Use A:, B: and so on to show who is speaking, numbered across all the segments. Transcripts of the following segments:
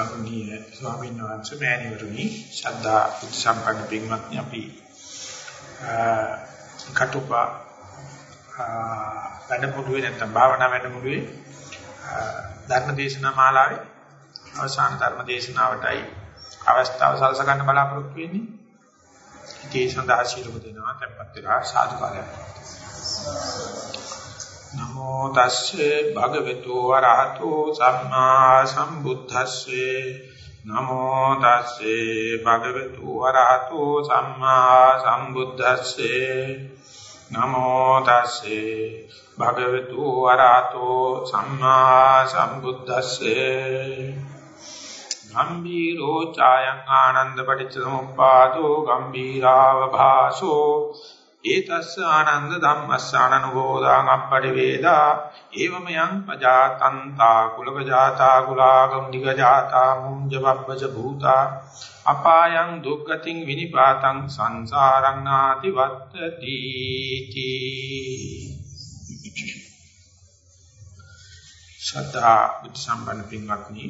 A: ගෞරවනීය ස්වාමීන් වහන්සේ මෑණිවරුනි ශ්‍රද්ධා බුද්ධ සම්පන්න පින්වත්නි අපි කටුපා වැඩමුළුවේ නැත්නම් භාවනා වැඩමුළුවේ ධර්ම දේශනා මාලාවේ අවසාන ධර්ම දේශනාවටයි අවස්ථාව සලස ගන්න බලාපොරොත්තු වෙන්නේ. ඒ සඳහා ශීලව දෙනවා tempත් වෙලා සාදු කාලයක්. නමෝ තස්සේ භගවතු වරහතෝ සම්මා සම්බුද්දස්සේ. නමෝ තස්සේ භගවතු වරහතෝ සම්මා සම්බුද්දස්සේ. නමෝ තස්සේ භගවතු වරහතෝ සම්මා සම්බුද්දස්සේ. ගම්බීරෝ ඡායං ආනන්ද පටිච්ච සමුප්පාදෝ ගම්බීරාව භාසෝ ඒතස්ස ආනන්ද ධම්මස්ස ආනනුබෝධං අප්පටි වේදා ඒවම යං පජාතන්තා කුලක ජාතා කුලාගම් නිග ජාතා මුංජ බබ්බජ භූතා අපායං දුක්ගතින් විනිපාතං සංසාරං නාති වත්තති ශ්‍රද්ධා බුද්ධ සම්පන්න පින්වත්නි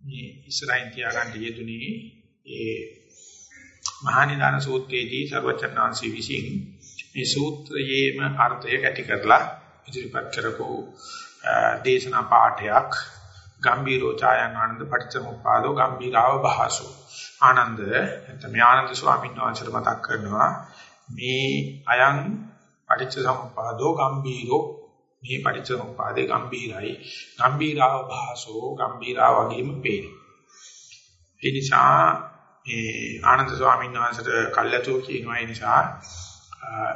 A: මේ ඉස්රායිල් තියාගන්න යෙදුනේ ඒ මහානිදාන සූත්‍රයේදී සර්වචන්නාංශී විසින් මේ සූත්‍රයේම අර්ථය ඇති කරලා ඉදිරිපත් කරපු දේශනා පාඩයක් ගම්බීරෝ ඡායං ආනන්ද පටිච්චසමුප්පාදෝ ගම්බීරාව භාසෝ. ආනන්ද එතම ආනන්ද ස්වාමීන් වහන්සේට මතක් කරනවා මේ අයං පටිච්චසමුප්පාදෝ ගම්බීරෝ මේ පටිච්චසමුප්පාදේ ගම්බීරයි. ගම්බීරාව භාසෝ ගම්බීරා වගේම පේනවා. ඒ නිසා මේ ආනන්ද ස්වාමීන් වහන්සේට කල්ැතුව කියනවා. ඒ නිසා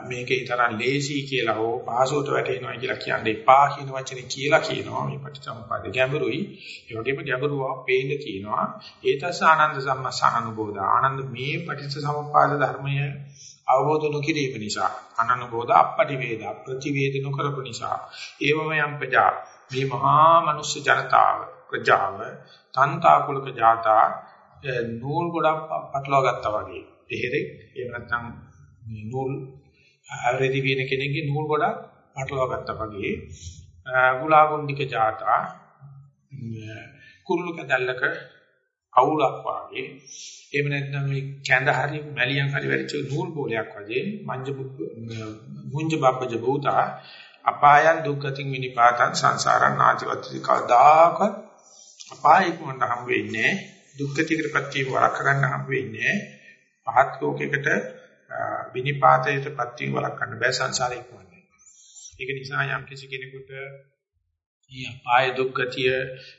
A: මේකේ තරම් ලේසි කියලා හෝ පහසුවට වැටෙනවා කියලා කියන්න එපා කියන වචනේ කියලා කියනවා. මේ පටිච්චසමුප්පාද ගැඹුරුයි. ඒ වගේම ගැඹුරුව පේන්න කියනවා ඒතස ආනන්ද සම්මසානුබෝධ ආනන්ද මේ පටිච්චසමුප්පාද ධර්මය අවබෝධ නොකිරීම නිසා අනනුබෝධ අපටි වේද ප්‍රතිවේද නොකරපු නිසා ඒවම යම් ප්‍රජා මේ මහා මනුෂ්‍ය ජනතාව ප්‍රජාව තන්තාකුලක ජාතා නූල් ගොඩක් පටලවා ගත්තා වගේ. දෙහෙරේ එහෙම නැත්නම් නූල් ආරෙදි වෙන කෙනෙක්ගේ නූල් ගොඩක් පටලවා ගත්තා වගේ. ගුලාගුණ්ඩික ජාතා කුරුළු කැදල්ලක අවුලක් වගේ. එහෙම නැත්නම් මේ කැඳ හරි මැලියන් හරි වැඩිච්ච නූල් බෝලයක් වගේ මංජ මුංජ බබ්බජ භූතා අපායන් දුක්ගතින් විනිපාතං සංසාරං නාතිවත්ති කවදාකවත් අපායක වුණ හම් වෙන්නේ දුක්ඛතිකරපත් වීම වරක් ගන්න හම් වෙන්නේ පහත් ලෝකයකට විනිපාතයටපත් වීම වරක් ගන්න බෑ සංසාරේ ඉක්මන්නේ. ඒක නිසා යම් කිසි කෙනෙකුට මේ අපාය දුක්ඛතිය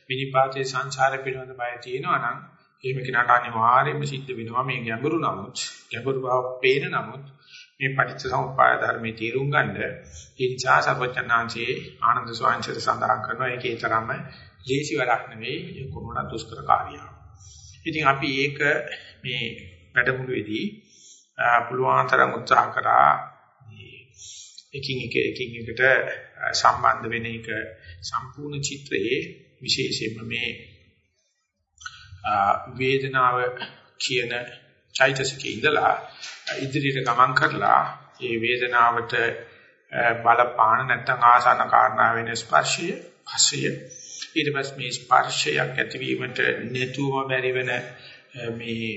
A: විනිපාතයේ සංසාරේ පිළිබඳ බය තියෙනවා නම් එහෙම කෙනාට අනිවාර්යයෙන්ම සිද්ධ වෙනවා මේ ගැඹුරු නමුත් ගැඹුරු බව පේන නමුත් මේ පටිච්චසමුප්පාද ධර්මයේ තේරුම් ගන්න ඒ නිසා සර්වඥාන්සේ ආනන්ද ස්වාමීන් සඳහන් කරනවා ඒකේ තරම්ම ලේසි වැඩක් නෙවෙයි ඒක කොහොමද දුෂ්කර කාර්යයක්. ඉතින් අපි ඒක මේ වැඩමුළුවේදී පුළුවන් තරම් උත්සාහ කරා එකින් එක එකින් එකට සම්බන්ධ වෙන එක සම්පූර්ණ චිත්‍රයේ විශේෂයෙන්ම මේ වේදනාව කියන චෛතසිකේ ඉඳලා ඉදිරියට ගමන් කරලා ඒ වේදනාවට බලපාන නැත්නම් ආසන්න කාරණා වෙන ස්පර්ශය පස්සය ඊට පස්සේ මේ ස්පර්ශයක් ඇතිවීමට නේතුවම බැරි වෙන මේ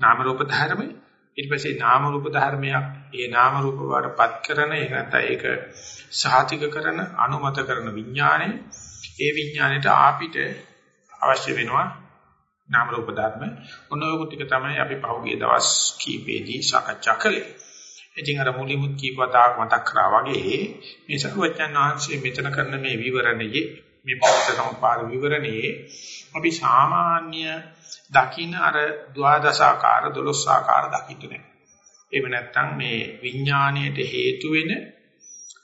A: නාම රූප ධර්මයි. ඊට පස්සේ නාම රූප ධර්මයක් ඒ නාම රූප වලටපත් කරන ඒක නැත්නම් ඒක සාතික කරන අනුමත කරන විඥානය. ඒ විඥාණයට ආපිට අවශ්‍ය වෙනවා නාම රූප ධර්ම. ඔනෝගු ටික තමයි අපි පහුගිය දවස් කීපෙදී සාකච්ඡා කළේ. ඉතින් අර මුලින්මුත් කීප වතාවක් මතක් කරා වගේ මේ සරුවචන් වහන්සේ මෙතන කරන මේ විවරණයේ මේ පෞත්‍සමුපාද විවරණයේ අපි සාමාන්‍ය දකින්න අර ද්වාදශාකාර 12 ආකාර දකින්න නැහැ. එහෙම නැත්නම් මේ විඥාණයට හේතු වෙන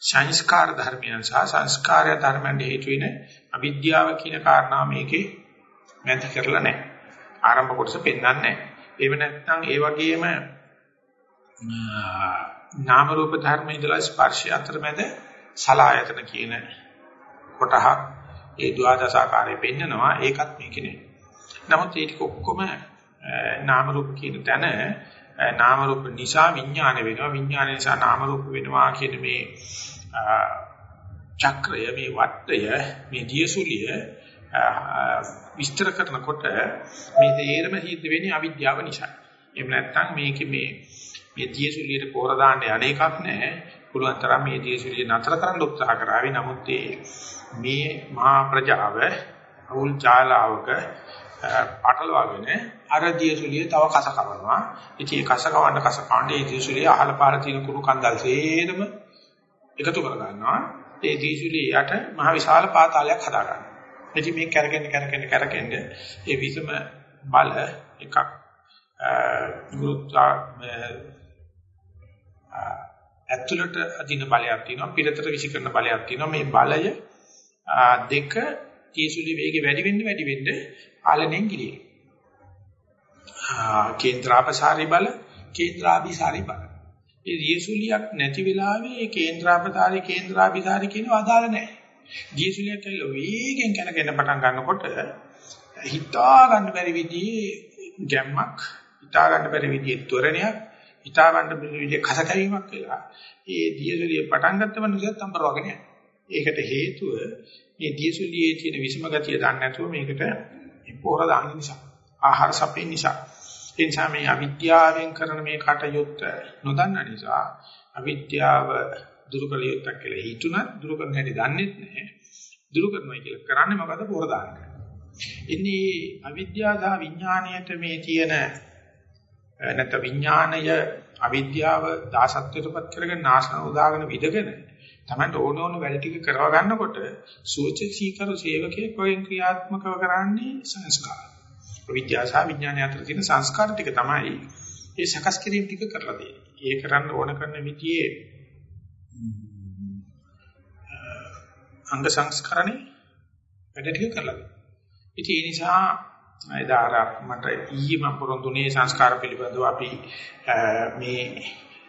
A: සංස්කාර ධර්මයන් සහ සංස්කාරය ධර්මයන් හේතු වෙන අවිද්‍යාව කියන කාරණා මේකේ නැති කරලා නැහැ. ආරම්භ කොටස පෙන්වන්නේ නැහැ. එහෙම නැත්නම් ඒ වගේම නාම රූප ධර්ම ඉදලා ස්පර්ශය අතරමැද සලායතන කියන කොටහක් ඒ ද්වාදශාකාරයේ පෙන්නනවා ඒකත් මේකේ නෙවෙයි. නමුත් ඒ ටික ඔක්කොම නාම රූප කියන තැන නාම රූප නිසා විඥාන වෙනවා විඥාන නිසා නාම රූප වෙනවා කියන මේ චක්‍රය මේ වටය මේ දියසුලිය විස්තර කරනකොට මේ තේරම සිද්ධ වෙන්නේ අවිද්‍යාව නිසා. එහෙම නැත්නම් මේකේ මේ මේ දියසුලියට පෝර දාන්න යන්නේකක් නැහැ. පුළුවන් තරම් මේ දියසුලිය නතර කරන්න උත්සාහ කරાવી. නමුත් මේ මහා ප්‍රජාව අවුල් ජාලාවක පටලවාගෙන අර දියසුලිය තව කස කරනවා. ඉතින් ඒ කස කවන්න කස කාණ්ඩේ දියසුලිය අහල පාර තියෙන කුණු කන්දල් සේරම එකතු කර ගන්නවා. ඒ දියසුලිය යට මහ විශාල පාතාලයක් හදා ගන්නවා. ඉතින් මේ කරගෙන කරගෙන කරගෙන ඒ විසම බල එකක් ගුරුත්වා ඇතුළට අදින බලයක් තියෙනවා පිටතට විසිකරන බලයක් තියෙනවා. මේ බලය දෙක කේසුලි වේගය වැඩි වෙන්න වැඩි වෙන්න ආලණයෙන් ගිලින කේන්ද්‍රාපසාරි බල කේන්ද්‍රාභිසාරි බල. ඒ දියසුලියක් නැති වෙලාවේ කේන්ද්‍රාපසාරි කේන්ද්‍රාභිසාරි කියනවා අදාළ නැහැ. දියසුලියක් කියලා වේගෙන් කනගෙන පටන් ගන්නකොට හිතා ගන්න බැරි විදිහේ ගැම්මක් හිතා ගන්න බැරි විදිහේ ත්වරණයක් හිතා ගන්න බැරි විදිහේ කසකැවීමක් වෙලා ඒ දියසුලිය පටන් ගත්ත මනුස්සයත් අම්බරවගෙන යනවා. ඒකට හේතුව මේ දියසුලියේ තියෙන විෂම ගතිය දන්නේ නැතුව මේකට පොහොර දාන්න නිසා. ආහාර සපේන නිසා. ඒ නිසා මේ අවිද්‍යාවෙන් කරන මේ කටයුත්ත නොදන්න නිසා අවිද්‍යාව දුරු කළ යුත්තක් කියලා හිතුණත් දුරු කරන්න හැටි දන්නෙත් නැහැ. දුරු කරනවා කියලා කරන්නේ මොකද පොර දාන්න. ඉන්නේ අවිද්‍යාව සහ විඥාණයට මේ තියෙන නැත්නම් විඥාණය අවිද්‍යාව දාසත්වයටපත් කරගෙන නාශන උදාගෙන විදගෙන තමයි ඕන ඕන වැඩ ටික කරව ගන්නකොට සූචිකීකර සේවකයෙක් වගේ ක්‍රියාත්මකව කරන්නේ සංස්කාර. විද්‍යාව සහ විඥානය අතර තියෙන සංස්කාර ටික තමයි ඒ සකස් කිරීම ටික කරලා දෙන්නේ. ඒ කරන්න ඕන කරන විදිහේ අංග සංස්කරණේ වැඩ ටික කරලා දෙනවා. ඉතින් ඒ නිසා එදා අර මට ඊයේ මම පොරොන්දුනේ සංස්කාර පිළිබඳව අපි මේ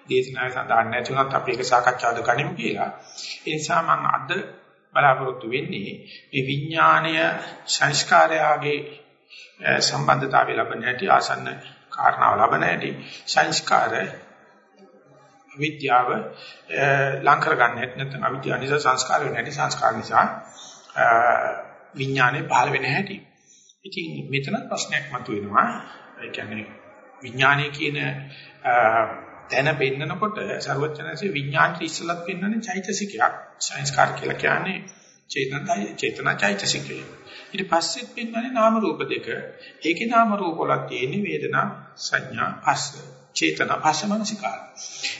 A: දේශනාවේ සඳහන් නැති වුණත් අපි ඒක සාකච්ඡාද ගනිමු කියලා. ඒ නිසා මම අද බලාපොරොත්තු වෙන්නේ මේ විඥාණය සංස්කාරයගේ සම්බන්ධතාවය ලබන හැටි ආසන්න කාරණාව ලබන හැටි සංස්කාර විද්‍යාව ලං කර ගන්න හැටි නැත්නම් අවිද්‍යාව නිසා සංස්කාර වෙන හැටි සංස්කාර නිසා විඥානේ පහළ වෙන හැටි. ඉතින් මෙතන ප්‍රශ්නයක් මතුවෙනවා. ඒ කියන්නේ විඥානය කියන තැන පෙන්නකොට ਸਰවඥාන්සේ විඥාන්ට ඉස්සලත් පෙන්වන්නේ චෛතසිකයක්. සංස්කාර කියලා කියන්නේ චේතනයි චේතනා චෛතසිකය. ඊට පස්සෙත් පෙන්වන්නේ නාම රූප දෙක. ඒකේ නාම රූප වල තියෙන වේදනා සංඥා පස්ස චේතනා පස්සමනසිකාර.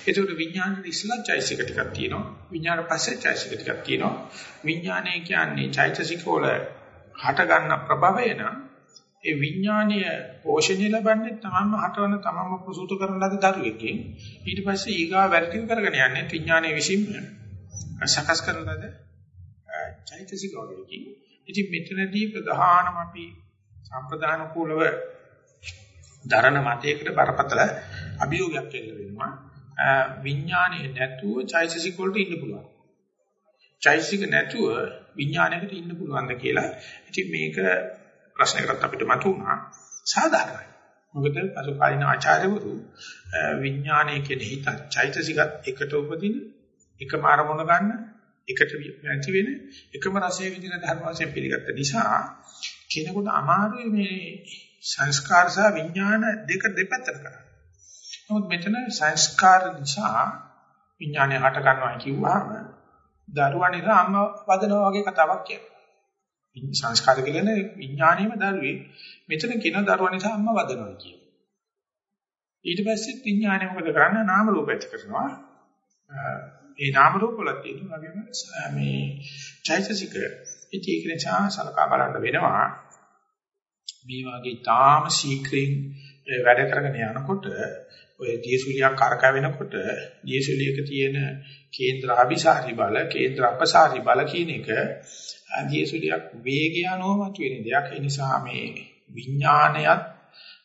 A: ඒකට විඥානේ ඉස්සලා චෛතසික ටිකක් තියෙනවා. විඥාන පස්සේ චෛතසික ටිකක් තියෙනවා. විඥානය කියන්නේ චෛතසික වල හට ගන්න ප්‍රභවය නම් ඒ විඥානීය පෝෂණය ලබන්නේ තමන්ම හටවන තමන්ම ප්‍රසූත කරන ලද දරුවෙක්ගෙන් ඊට පස්සේ ඊගා වැඩි කරගෙන යන්නේ විඥානයේ විසින්ම සකස් කරන ලද චෛතසික වලකින් ඉතින් මෙතනදී ප්‍රධානම අපි සම්ප්‍රදාන කුලව දරණ මතයකට බරපතල අභියෝගයක් එල්ල වෙනවා. විඥානයේ නැතුව චෛතසික වලට ඉන්න පුළුවන්. චෛතසික නැතුව විඥානයකට ඉන්න පුළුවන්ද කියලා. ඉතින් මේක ප්‍රශ්නයකට අපිට මතුවුණා. සාධාරණයි. මොකද අසුකාලින ආචාර්යවරු විඥානයේ කියන හිත චෛතසිකත් එකට උපදින එකම අරමුණ ගන්න එකට නැති වෙන එකම රසයේ විදින ධර්ම වශයෙන් පිළිගත්ත නිසා කෙනෙකුට අමාරුයි මේ සංස්කාර සහ විඥාන දෙක දෙපැත්තට කරන්න. නමුත් මෙතන සංස්කාර නිසා විඥානය හට ගන්නවා කිව්වහම දරුවා නිසා අම්මා වදනවා වගේ කතාවක් කියනවා. සංස්කාර කියන්නේ විඥානයේම දරුවේ මෙතන කියන දරුවා නිසා අම්මා වදනවා කියනවා. ඊට පස්සේ විඥානය මොකද කරන්නේ? නාම රූප ඇති කරනවා. ඒ නාම රූප වල තියෙන වගේම මේ චෛතසික ඉතින් ඒක නිසා සලකා බලන්න වෙනවා. මේ වගේ තාම ශීක්‍රයෙන් වැඩ කරගෙන යනකොට ඔය දියසුලියක් කරකවෙනකොට දියසුලියක තියෙන කේන්ද්‍ර අபிසාරි බල කේන්ද්‍ර අපසාරි බල කියන එක දියසුලියක් වේගය අනුවමතු වෙන දෙයක්. ඒ නිසා මේ විඥානයත්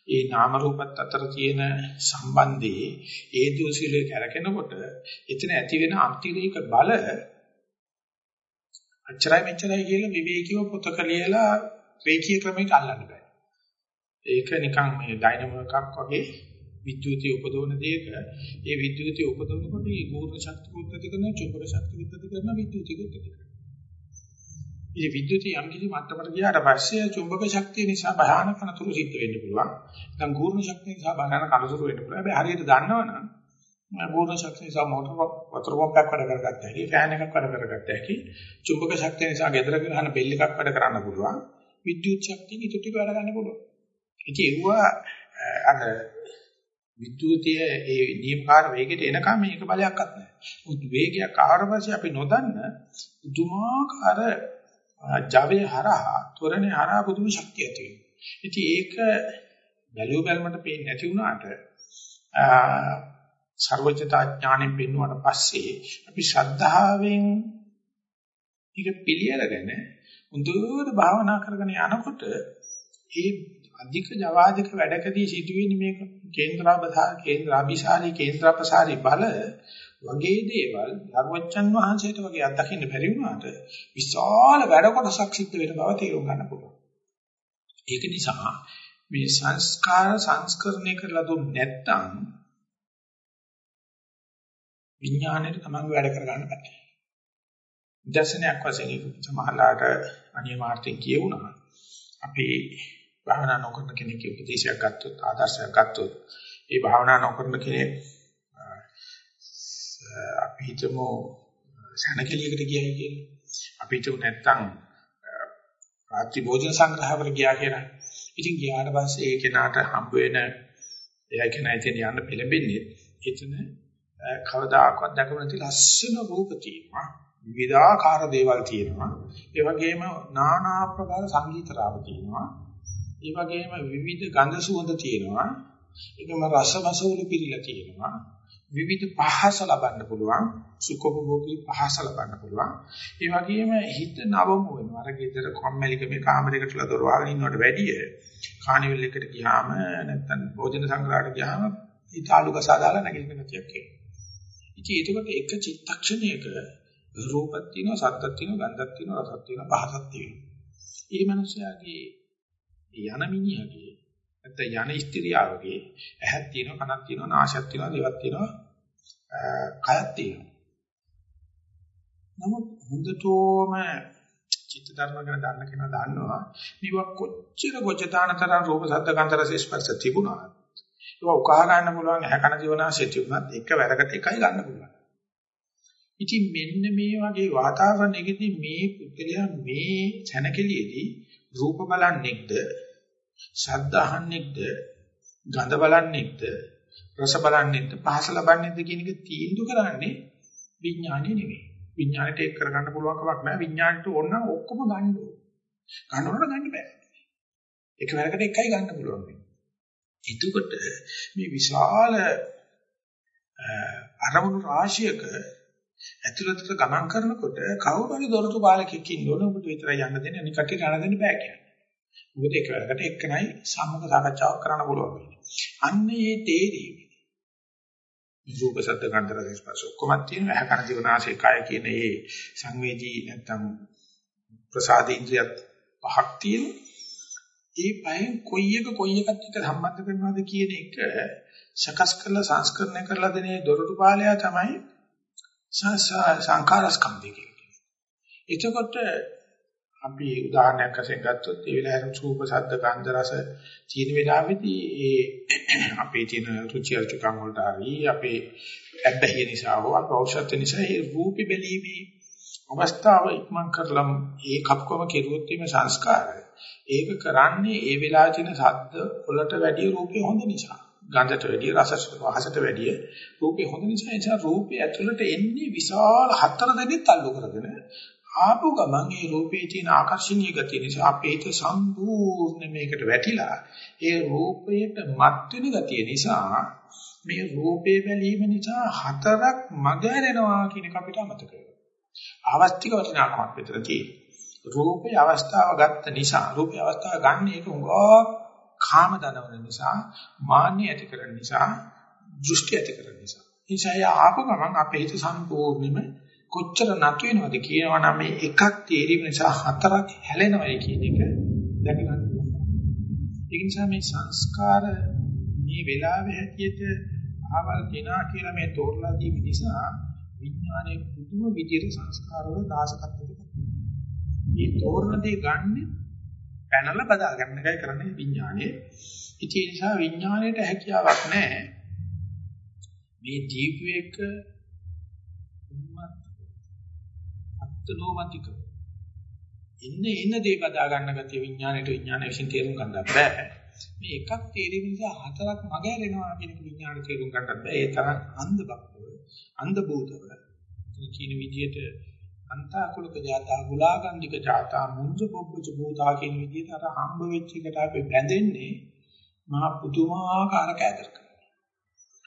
A: ඒ නාම රූපත් අතර තියෙන සම්බන්ධයේ ඒ දියසුලිය කරකිනකොට එතන ඇති වෙන අන්තිරේක බල අච්චරයි මෙච්චරයි කියලා විවේකීව පොතක ලියලා රේඛීය ක්‍රමයකට අල්ලන්න බෑ. ඒක නිකන් මේ ඩයිනමෝ එකක් වගේ විද්‍යුතිය උපදවන දෙයක ඒ විද්‍යුතිය උපදවනකොට ඒ ගෝණ ශක්තිය උත්පත්ති කරන චුම්බක ශක්තිය උත්පත්ති කරන විද්‍යුතිය උත්පත්ති කරනවා. ඉතින් විද්‍යුතය යම් කිසි මට්ටමකට ගියාට පස්සේ චුම්බක ශක්තිය නිසා භයානක අනතුරු සිද්ධ වෙන්න පුළුවන්. දැන් ගූර්ණ ශක්තිය නිසා භයානක අනතුරු වෙන්න පුළුවන්. හැබැයි හරියට දන්නවනම් ගූර්ණ ශක්තිය නිසා මොටර වතුර පම්පයක් වැඩ කරගත්ත හැකි, ෆෑන් එකක් වැඩ කරගත්ත හැකි, චුම්බක ශක්තිය නිසා ගෙදර ගහන බෙල් එකක් වැඩ කරන්න පුළුවන්. විද්‍යුත් ශක්තිය ඊට ටික වැඩ ගන්න පුළුවන්. ඉතින් ඒවා අර විද්‍යුතයේ ඒ නියමකාර වේගයට එනකම් මේක බලයක්වත් නැහැ. මුත් වේගයක් ආවට පස්සේ අපි නොදන්න පුදුමාකාර ජවයේ හරහා තොරණේ හරහා පුදුම ශක්තිය ඇති වෙනවා. ඉතින් ඒක බැලුව බැලමට පේන්නේ නැති වුණාට සර්වජතා ඥාණයෙන් පෙන්වුවාට පස්සේ අපි ශ්‍රද්ධාවෙන් ඒක පිළියරගෙන හොඳට භාවනා කරගෙන යනකොට ඒ අධික ජවාදික වැඩකදී සිදුවෙන මේක කේන්ද්‍රාබධා කේන්ද්‍රාභිසාරී කේන්ද්‍රාපසාරී බල වගේ දේවල් ධර්මචන් වහන්සේට වගේ අත්දකින්න බැරි වුණාට විශාල වැඩ කොටසක් සිද්ධ වෙන බව තේරුම් ගන්න පුළුවන්. ඒක නිසා මේ සංස්කාර සංස්කරණය කරලා දුන්නේ නැත්නම් විඥාණයට තමයි වැඩ කරගන්න බෑ. දර්ශනයක් වශයෙන් සමහරලාට අනියමාර්ථයෙන් කියවුණා. අපි භාවනා නොකරන කෙනෙක් උපදේශයක් ගත්තොත් ආදර්ශයක් ගත්තොත් ඒ භාවනා නොකරන කෙනෙක් අපි හිතමු සැනකෙලියකට ගියයි කියලා. අපි හිතමු නැත්තම් රාත්‍රී භෝජන සංග්‍රහවල ගියා කියලා. ඉතින් ගියාට පස්සේ ඒ කෙනාට හම්බ වෙන එයා කෙනා ඉතින් යන්න පෙළඹෙන්නේ එතන කවදාකවත් දැකම නැති ලස්සන රූප තියෙනවා. විවිධාකාර දේවල් තියෙනවා. ඒ වගේම নানা ආකාර සංගීත රාව තියෙනවා. ඒ වගේම විවිධ ගන්ධ සුවඳ තියෙනවා. ඒකම රසමසවුල පිළිලා තියෙනවා. විවිධ පහස ලබන්න පුළුවන්. සුඛෝපභෝගී පහස ලබන්න පුළුවන්. ඒ වගේම හිත නවම වෙනවා. අර ගෙදර කම්මැලිකමේ කාමරයකටලා දොර වහගෙන ඉන්නවට වැඩිය කානිවල් එකට ගියාම නැත්නම් භෝජන සංග්‍රහයට ගියාම ඊතාලු කසා දාලා නැගිටින ගතියක් එනවා. ඉතින් ඒකකට එක චිත්තක්ෂණයක රූපක් තියෙනවා සද්දක් තියෙනවා ගන්ධක් තියෙනවා රසක් තියෙනවා පහසක් තියෙනවා. ඊ මනුස්සයාගේ යන මිනිහගේ නැත්නම් යන ස්ත්‍රියාවගේ ඇහක් තියෙනවා කනක් තියෙනවා නාසයක් තියෙනවා දිවක් තියෙනවා කයක් තියෙනවා. නමුත් හොඳටම චිත්ත ධර්ම ගැන දන්න කෙනා දන්නවා මේවා කොච්චර ගොජතානතර රූප සද්ද ගන්ධ රස ස්පර්ශ තිබුණා. ඒවා උකහා ගන්න පුළුවන් ඇහ කන ජීවනාශය තිබුණත් එක වැරකට එකයි ගන්න පුළුවන්. ඉතින් මෙන්න මේ වගේ වාතාවරණයකදී මේ පුද්ගලයා මේ සැනකෙලියේදී රූප බලන්නේක්ද ශබ්ද අහන්නේක්ද ගඳ බලන්නේක්ද රස බලන්නේක්ද? පහස ලබන්නේක්ද කියන එක තීන්දුව කරන්නේ විඥානය නෙවෙයි විඥාණයට ඒක කරගන්න පුළුවන් කමක් නැහැ. විඥාණයට ඕන නම් ඔක්කොම ගන්න ඕන. ගන්නවොත් ගන්න බෑ. එකවරකට එකයි ගන්න පුළුවන් වෙන්නේ. එතකොට මේ විශාල අරමුණු රාශියක ඇතුළතට ගමන් කරනකොට කවුරු හරි දොරටු බාලකෙක් ඉන්න ඕන ඔබට විතරයි යන්න දෙන්නේ අනික කටට යන්න දෙන්න බෑ කියන්නේ මොකද එකවරකට එක්කනයි සම්මුඛ සාකච්ඡාවක් කරන්න පුළුවන් වෙන්නේ. අන්න ඒ තේරීම. රූප සද්ද ගන්ධ රස ස්පර්ශ ඔක්කොම තියෙනවා. ඇහ කන දිවනාසය කය කියන මේ සංවේදී නැත්තම් ප්‍රසාද ඉන්ද්‍රියත් පහක් තියෙනවා. ඒ පහෙන් කොයි එක කොයි එකත් එක්ක සම්බන්ධ කරනවද කියන එක සකස් කරලා සංස්කරණය කරලා දෙන දොරටු පාලයා තමයි සංඛාර ස්කන්ධය කියන්නේ. එතකොට අපි උදාහරණයක් වශයෙන් ගත්තොත් ඒ වෙලාවේ රූප, ශබ්ද, ගන්ධ, රස තියෙන වෙලාවේදී ඒ අපේ තියෙන රුචි අරුචිකම් වලට හරි අපේ ඇබ්බැහිය නිසා හෝ අපේ ඖෂධ නිසා ඒ රූපي බැලීමේ අවස්ථාව ඉක්මන් කරලම් ඒ කප්කම කෙරුවොත් එimhe සංස්කාරය. ඒක කරන්නේ ඒ වෙලාවේ තියෙන ශබ්ද වලට වැඩිය රූපේ හොඳ නිසා. ගන්ධට වැඩිය රසට වහසට වැඩිය රූපේ හොඳ නිසා ඒ නිසා රූපේ ඇතුළට එන්නේ විශාල හතර දෙනෙක් තල්ලු කරගෙන ආපු ගමන් ඒ රූපේ තියෙන ආකර්ෂණීය ගතිය නිසා අපේ හිත සම්පූර්ණ මේකට වැටිලා ඒ රූපයට මත් වෙන ගතිය නිසා මේ රූපේ බැලීම නිසා හතරක් මගහැරෙනවා කියන එක අපිට අමතක වෙනවා. ආවස්තික වටිනාකමක් විතර තියෙනවා. රූපේ අවස්ථාව ගත්ත නිසා රූපේ අවස්ථාව ගන්න එක උගා කාම දනවන නිසා මාන්නය ඇති කරන නිසා දෘෂ්ටි ඇති කරන නිසා. නිසා ආපු ගමන් අපේ හිත සම්පූර්ණයෙන්ම කොච්චර නතු වෙනවද කියනවා නම් මේ එකක් තේරීම නිසා හතරක් හැලෙනවයි කියන එක දැක ගන්න පුළුවන්. ඒ නිසා මේ සංස්කාර මේ වෙලාවේ හැටියට ආවල් කෙනා කියලා මේ තෝරලා දීම නිසා විඥානයේ පුදුම විදියට සංස්කාරවල දාසකත්වයකට මේ තෝරන දේ ගන්න පැනලා බදා ගන්න එකයි කරන්නේ විඥානයේ. ඉතින් ඒ නිසා විඥාණයට හැකියාවක් නැහැ. මේ ජීවිතයක උම්මත් අත්නෝමතික ඉන්න ඉන්න දේ බදා ගන්න ගතිය විඥාණයට විඥාන විශ්ින් තේරුම් ගන්නත් බෑ. මේ එකක් තේරීම නිසා හතරක් මගහැරෙනවා කියන එක විඥාණය තේරුම් ගන්නත් බෑ. ඒ තරම් අන්ධ බක්ව, අන්ධ භූතව. කියන විදිහට අන්තාකුලක ජාතා ගුලාගන්ධික ජාතා මුංජ පොබ්බච භූතා කියන විදිහට අර හම්බ වෙච්ච එකට අපි බැඳෙන්නේ මහා පුදුමාකාර කෑදරක.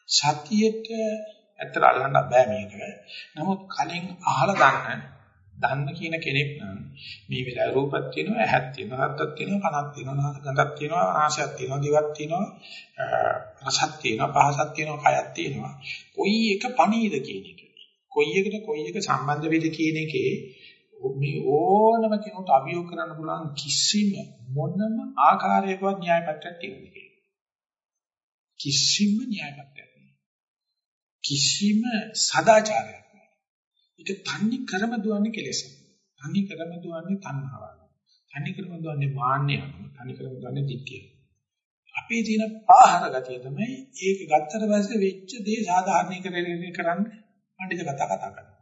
A: සතියට ඇත්තට අල්ලන්න බෑ මේක. නමුත් කලින් අහලා ගන්න දන්න කියන කෙනෙක් නම් මේ වෙලාවේ රූපක් තියෙනවා ඇහක් තියෙනවා හත්ක් තියෙනවා කනක් තියෙනවා ගඳක් තියෙනවා ආශයක් තියෙනවා දිවක් තියෙනවා රසක් තියෙනවා පහසක් තියෙනවා කයක් තියෙනවා කොයි එක පණීද කියන එක කොයි එකට කොයි එක සම්බන්ධ වෙද කියන එකේ මේ ඕනම කෙනෙකුට අභියෝග කරන්න පුළුවන් කිසිම මොනම ආකාරයකවත් න්‍යායපත්‍යක් තියෙන්නේ කිසිම න්‍යායපත්‍යක් නැහැ කිසිම සදාචාරයක් නැහැ ඒක තන්නේ කරම දුවන්නේ කෙලෙස තන්නේ කරම දුවන්නේ තණ්හාව තන්නේ කරම දුවන්නේ මාන්නය තන්නේ කරම දුවන්නේ දික්කිය අපේ තියෙන පාහර ගතිය තමයි ඒක ගත්තට පස්සේ වෙච්ච දේ සාධාරණීකරණය කරන්න පඬිත කතා කතා කරනවා.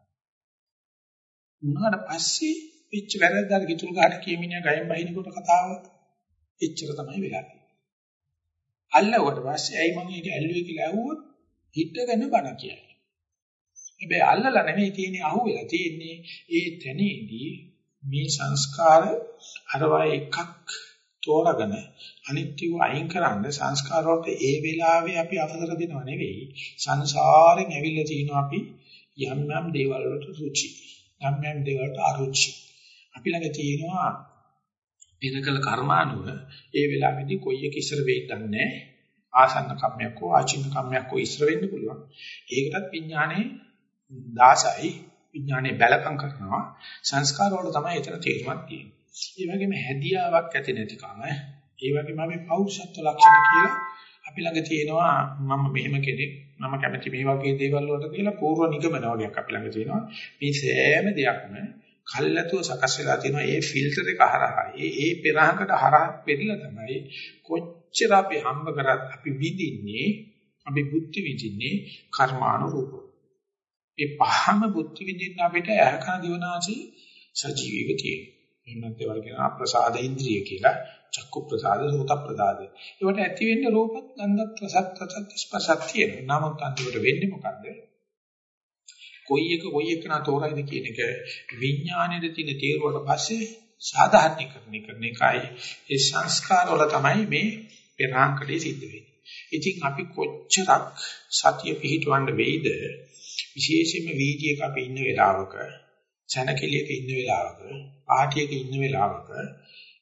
A: උනාට පස්සේ පිච්ච වැරද්දාට කිතුල් ගහට කියමිනිය ගයෙන් බහිනකොට කතාව එච්චර තමයි වෙලා තියෙන්නේ. අල්ලුවට පස්සේ ඇයි මම ඒක ඇල්ලුවේ කියලා ඇහුවොත් හිටගෙන බණ කියයි. හැබැයි අල්ලලා නෙමෙයි තියෙන්නේ අහුවෙලා තියෙන්නේ ඒ තැනේදී මේ සංස්කාර අරවා එකක් තෝරාගෙන අනිත්‍යව අයින් කරන්න සංස්කාර වලට ඒ වෙලාවේ අපි අවසර දෙනව නෙවෙයි සංසාරෙන් ඇවිල්ලා තිනවා අපි යම් යම් දේවල් වලට රුචි යම් යම් දේවල් වලට අරුචි. අපි ළඟ තියෙනවා පිනකල කර්මානුව. ඒ වෙලාවේදී කොයි එක ඉස්සර වෙයිද නැහැ. ආසන්න කම්මයක් හෝ ආචින්න කම්මයක් හෝ ඉස්සර වෙන්න පුළුවන්. ඒකටත් විඥානේ දාසයි. විඥානේ බැලකම් කරනවා. සංස්කාර වල තමයි එතන තේරුමක් තියෙන්නේ. ඒ වගේම හැදියාවක් ඇති නැතිකම ඒ වගේම අපි පෞරුෂත්ව ලක්ෂණ කියලා අපි ළඟ තියෙනවා මම මෙහෙම කෙනෙක් මම කැමති මේ වගේ දේවල් වලට කියලා පූර්ව නිගමන වගේක් අපි ළඟ තියෙනවා. මේ සෑම දෙයක්ම කල්ැතුව සකස් වෙලා තියෙනවා ඒ ෆිල්ටර් එක හරහා. ඒ ඒ පෙරහකට හරහා පෙරලා තමයි කොච්චර අපි හම්බ කරත් අපි විඳින්නේ අපි බුද්ධි විඳින්නේ කර්මානුරූපව. ඒ පහම බුද්ධි විඳින්න අපිට ඇහකන දිවනාසි සජීවීව තියෙනවා. එහෙමත් ඒවල් කියනවා ප්‍රසාද ඉන්ද්‍රිය කියලා චක්කු ප්‍රසාද සෝත ප්‍රසාද ඒවට ඇති වෙන්න රූපත් ගන්ධත් රසත් රසත් ස්පර්ශත් තියෙනවා. නමුත් අන්තිමට වෙන්නේ මොකද්ද? කොයි එක කොයි එක නා තෝරයිද කියන එක විඥාණයට තියෙන තේරුවට පස්සේ සාධාරණීකරණය කරන එකයි. ඒ සංස්කාර වල තමයි මේ පෙරාංකඩේ සිද්ධ වෙන්නේ. ඉතින් අපි කොච්චරක් සතිය පිහිටවන්න වෙයිද? විශේෂයෙන්ම වීදියේක අපි ඉන්න වෙලාවක සැනකෙලියක ඉන්න වෙලාවක පාටියක ඉන්න වෙලාවක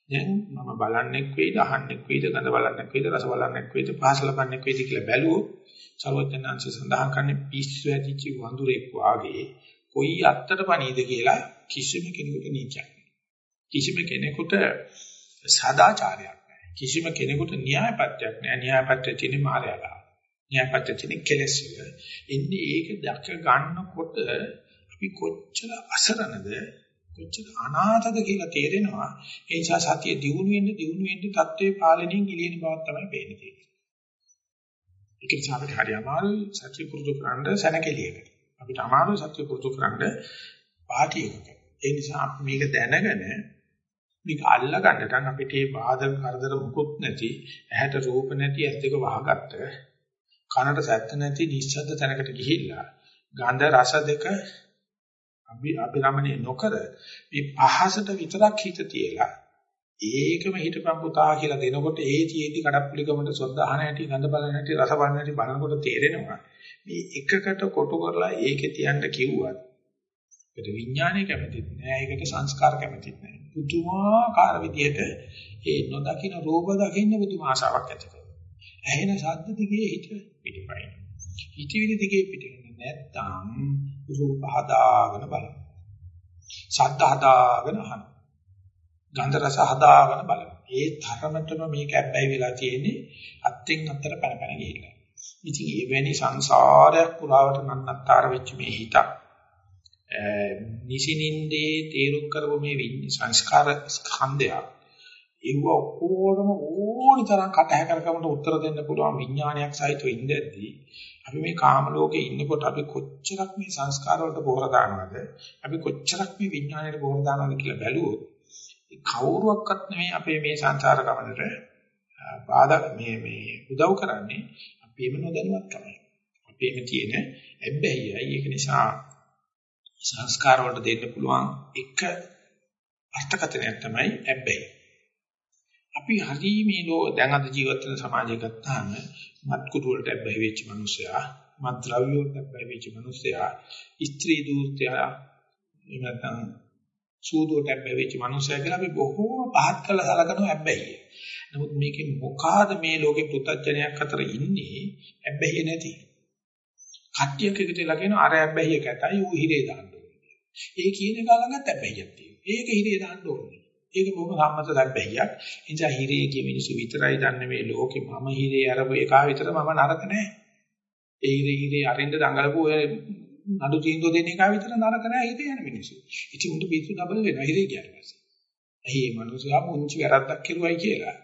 A: දැන් මම බලන්නෙක් වෙයිද අහන්නෙක් වෙයිද ගඳ බලන්නෙක් වෙයිද රස බලන්නෙක් වෙයිද පහස ලබන්නෙක් වෙයිද කියලා බැලුවොත් සර්වඥාන්ස සඳහන් කරන්නේ පිස්සු ඇතිච්ච වඳුරෙක් වාගේ කොයි අත්තට පණීද කියලා කිසිම කෙනෙකුට නීචයක් කිසිම කෙනෙකුට සදාචාරයක් නැහැ කිසිම කෙනෙකුට න්‍යායපත්‍යක් නැහැ න්‍යායපත්‍ය තියෙන්නේ මායාව. න්‍යායපත්‍ය තියෙන්නේ කෙලෙස් වල. ඉන්නේ ඒක දැක ගන්නකොට අපි කොච්චර අසරණද කොච්චර අනාථද කියලා තේරෙනවා. ඒ නිසා සතිය දියුණු වෙන්න දියුණු වෙන්න தત્ත්වයේ පාලනයෙන් ගිලින බවක් තමයි පේන්නේ තියෙන්නේ. ඒක නිසා අපිට හරි අමාරුයි සතිය පුරුදු කරන්න සැනකෙලියකට අපිට අමාරුයි සතිය පුරුදු කරන්න පාටියකට. ඒ නිසා අපි මේක දැනගෙන මේක අල්ලා ගන්න නම් අපිට මේ බාධක කරදර මුකුත් නැති ඇහැට රූප නැති ඇස් දෙක වහගත්ත කනට සැත්ත නැති නිශ්ශබ්ද තැනකට ගිහිල්ලා ගන්ධ රස දෙක අපි අභිරමණය නොකර මේ පහසට විතරක් හිත තියලා ඒකම හිතපම් පුතා කියලා දෙනකොට ඒ තියේදී කඩප්පුලිකමට සොද්දාහන ඇටි ගඳ බලන ඇටි රස බලන ඇටි බලනකොට තේරෙනවා. මේ එකකට කොටු කරලා ඒකේ තියන්න කිව්වත් ඒකට විඥානය කැමතිත් නෑ ඒකට සංස්කාර කැමතිත් නෑ. පුදුමාකාර විදිහට ඒ නොදකින රූප දකින්න පුදුම ආශාවක් ඇති කරනවා. ඇහෙන ශබ්ද දිගේ හිත පිටපයින්. හිතවිලි දිගේ පිටින් නැත්තම් රූප හදාගෙන බලන. ශබ්ද හදාගෙන අහන. ගන්ධ රස හදාගෙන බලන. ඒ තරමටම මේක ඇබ්බැහි වෙලා තියෙන්නේ අත්ෙන් අත්තට පැන පැන ගිහිල්ලා. ඉතින් එවැනි සංසාරයක් පුරාවට නන්නත්තර වෙච්ච මේ හිත නිසිනින්දේ තේරුම් කරපු මේ සංස්කාර ස්කන්ධය ඒව ඔක්කොම ඕනි තරම් කටහ කරකමට උත්තර දෙන්න පුළුවන් විඥානයක් සහිතව ඉඳද්දී අපි මේ කාම ලෝකේ ඉන්නකොට අපි කොච්චරක් මේ සංස්කාර වලට බොහොර දානවද අපි කොච්චරක් මේ විඥාණයට බොහොර දානවද කියලා බැලුවොත් කවුරුවක්වත් නෙමෙයි අපේ මේ සංසාර ගමනට බාධා මේ මේ උදව් කරන්නේ අපේම නොදැනුවත්කමයි අපේම තියෙන ඇබ්බැහියයි ඒක නිසා සංස්කාර වලට දෙන්න පුළුවන් එක අර්ථකථනයක් තමයි ඇබ්බැහි. අපි හරි මේ ලෝ දැන් අද ජීවත් වෙන සමාජය ගත්තාම මත් කුඩු වලට ඇබ්බැහි වෙච්ච මිනිසයා, මත් ද්‍රව්‍ය වලට ඇබ්බැහි වෙච්ච මිනිසයා, ස්ත්‍රී දූර්තයා එහෙම නැත්නම් සූදුවට ඇබ්බැහි වෙච්ච මිනිසයා කියලා අපි බොහෝ පහත් කළ සලකන ඇබ්බැහිය. නමුත් මේකේ මොකාද මේ ලෝකේ පුත්තජනයක් අතර ඉන්නේ ඇබ්බැහිය නැති. කට්ටියක් එකතු වෙලා කියන අර ඇබ්බැහිය කැතයි ඌ හිරේ දාන්න ඕනේ. ඒ කියන එක ළඟත් ඇබ්බැහියක් තියෙනවා. ඒක හිරේ දාන්න ඕනේ. ඒක බොහොම සම්මත ඇබ්බැහියක්. එනිසා හිරේ කිය මිනිස්සු විතරයි දන්නේ මේ ලෝකේ මම හිරේ අරපු එක විතර මම නරක නැහැ. ඒ හිරේ හිරේ අරින්ද දඟලපු ඔය නඩු තීන්දුව දෙන එක විතර නරක නැහැ හිතේ යන මිනිස්සු. ඉතින් උන්ට පිස්සු ඩබල් වෙනවා හිරේ කියන පස්සේ. ඇයි මේ මිනිස්සුයා පුංචි වැරද්දක් කරුවයි කියලා.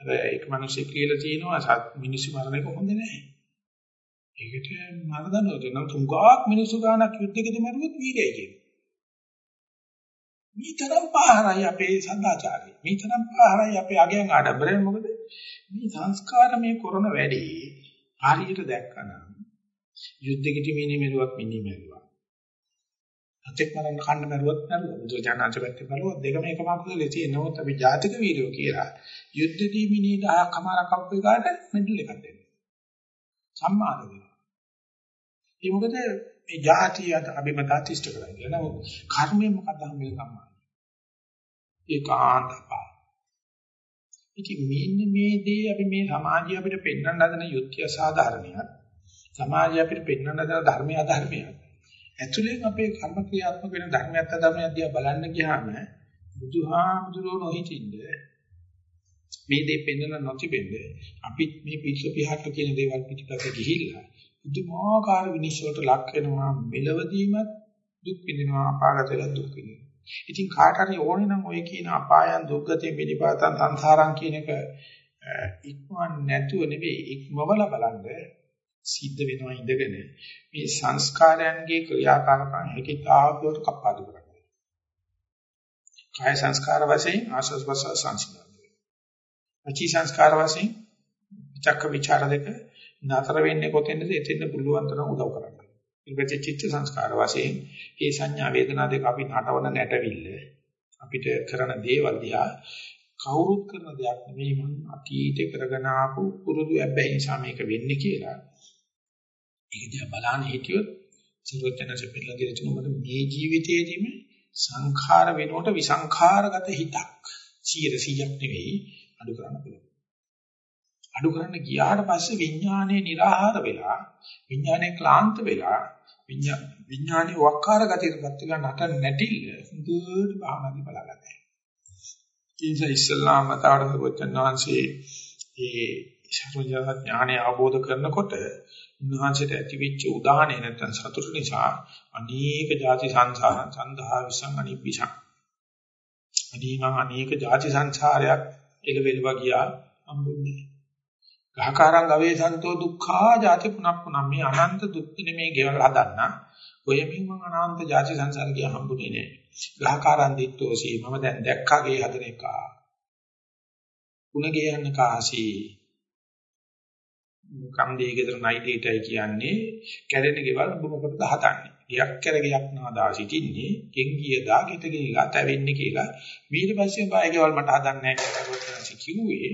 A: අර ඒක මිනිස්සෙක් කියලා තියෙනවා මිනිස්සු මරණ එක හොඳ නැහැ. ඒකට මරදනෝ දෙනම් තුඟාක් මිනිස්සු ගානක් යුද්ධෙකදී මරුවොත් වීරයයි කියනවා. මේතරම් පහරයි අපේ සදාචාරය. මේතරම් පහරයි අපේ අගයන් ආඩම්බරය මොකද මේ සංස්කාර මේ කරන වැඩේ හරියට දැක්කනම් යුද්ධෙකදී මිනි මෙරුවක් මිනි මෙරුවා. අතෙක් මරන්න කන්න මෙරුවක් නරුවා. බුදුජානනාංශ පැත්තේ බලුවා දෙකම එකම අකුසලේ තියෙනවොත් අපි ජාතික වීරයෝ කියලා යුද්ධදී මිනි 10ක් අමාරක් අපේ කාට මෙඩල් එකක් දෙනවා. සම්මාන දෙනවා. ඒ මොකද මේ ಜಾති අභිමතාතිෂ්ඨ කරන්නේ කියලා. නමුත් කර්මය මොකක්ද හම්බෙන්නේ සම්මාන. ඒකාන්තපා. ඉතින් මෙන්න මේ දේ අපි මේ සමාජය අපිට පෙන්වන්න හදන යුක්තිය සාධාරණයක්. සමාජය අපිට පෙන්වන්න හදන ධර්මීය අධර්මයක්. ඇතුලෙන් අපේ කර්ම ක්‍රියාත්මක වෙන ධර්මයක් අධර්මයක් දිහා බලන්න ගියාම බුදුහාමුදුරුවෝ නොහිතින්නේ මේ දේ පෙන්වන්න නොතිබෙන්නේ අපි මේ පිටු පිටහට කියන දේවල් පිටිපස්ස ගිහිල්ලා පුදුමාකාර විනිශ්චයට ලක් වෙනවා මෙලවදීමත් දුක් විඳිනවා අපාගතල දුක් විඳිනවා. ඉතින් කාට හරි ඕනේ නම් ඔය කියන අපායන් දුක්ගතේ පිළිපාතන් සංසාරම් කියන එක ඉක්මවන්න නැතුව නෙවෙයි ඉක්මවල බලන්න සිද්ධ වෙනවා ඉඳගෙන මේ සංස්කාරයන්ගේ ක්‍රියාකාරකම් හැකිතාවකට කපාදු කරගන්න. කාය සංස්කාර වශයෙන් ආස්වාස් ප්‍රසවාස සංසිඳනවා. වචී සංස්කාර වශයෙන් චක්ක විචාර දෙක නතර වෙන්නේ කොතෙන්ද එතෙන්න පුළුවන් තරම් උදව් කරන්න. ඊපස්සේ චිත්ත සංස්කාර වශයෙන් මේ සංඥා වේදනා දෙක අපි නටවන නැටවිල්ල අපිට කරන දේවල් දිහා කවුරුත් කරන දෙයක් නෙමෙයි මම අතීතේ කරගෙන ආපු පුරුදු හැබැයි නිසා මේක වෙන්නේ කියලා. ඒක දිහා බලන්න හිටියොත් සිරුවචනසේ පිළිලා දෙන තුනකට මේ ජීවිතයේදීම සංඛාර වෙනකොට විසංඛාරගත හිතක් 100ක් නෙවෙයි අඩු කරන්න පුළුවන්. අඩු කරන්න ගියාට පස්සේ විඥානයේ निराහාර වෙලා විඥානයේ ක්ලාන්ත වෙලා විඥානයේ වක්කාර ගතියටපත් වෙලා නැට නැටිල්ල හුදුට භාවනාදී බලාගන්න. ඉතින් ඉස්ලාම් මතාවට වචනාංශේ ඒ ශරුජා ඥානය අවබෝධ කරනකොට උන්වහන්සේට ඇතිවෙච්ච උදාහරණය නැත්නම් සතුට නිසා අනේක ಜಾති සංසාරං සන්දහා විසං අනිපිසං. අදීනා අනේක ಜಾති සංසාරයක් එළවෙලවා ගියා හම්බුන්නේ. ගහකාරං ගවේ සන්තෝ දුක්ඛා ජාති පුනප්පුනම්. මේ අනන්ත දුක් මේ ගෙවල් හදන්න ඔයමින් මම අනන්ත ජාති සංසාර කිය හම්බුනේ නෑ. ගහකාරං දිට්ඨෝසි මම දැන් දැක්කා ගේ හදන එක. උණගේ යන්න කාසි. කම්දී ගෙදර නයිටේටයි කියන්නේ. කැඩෙන ගෙවල් ඔබ මොකටද හදන්නේ? ගියක් කර ගියක් නාදා සිටින්නේ. කෙන්ගිය දා ගෙට ගිලා තැවෙන්නේ කියලා. ඊට පස්සේ බය ගෙවල් මට හදන්නේ නැහැ කියලා කිව්වේ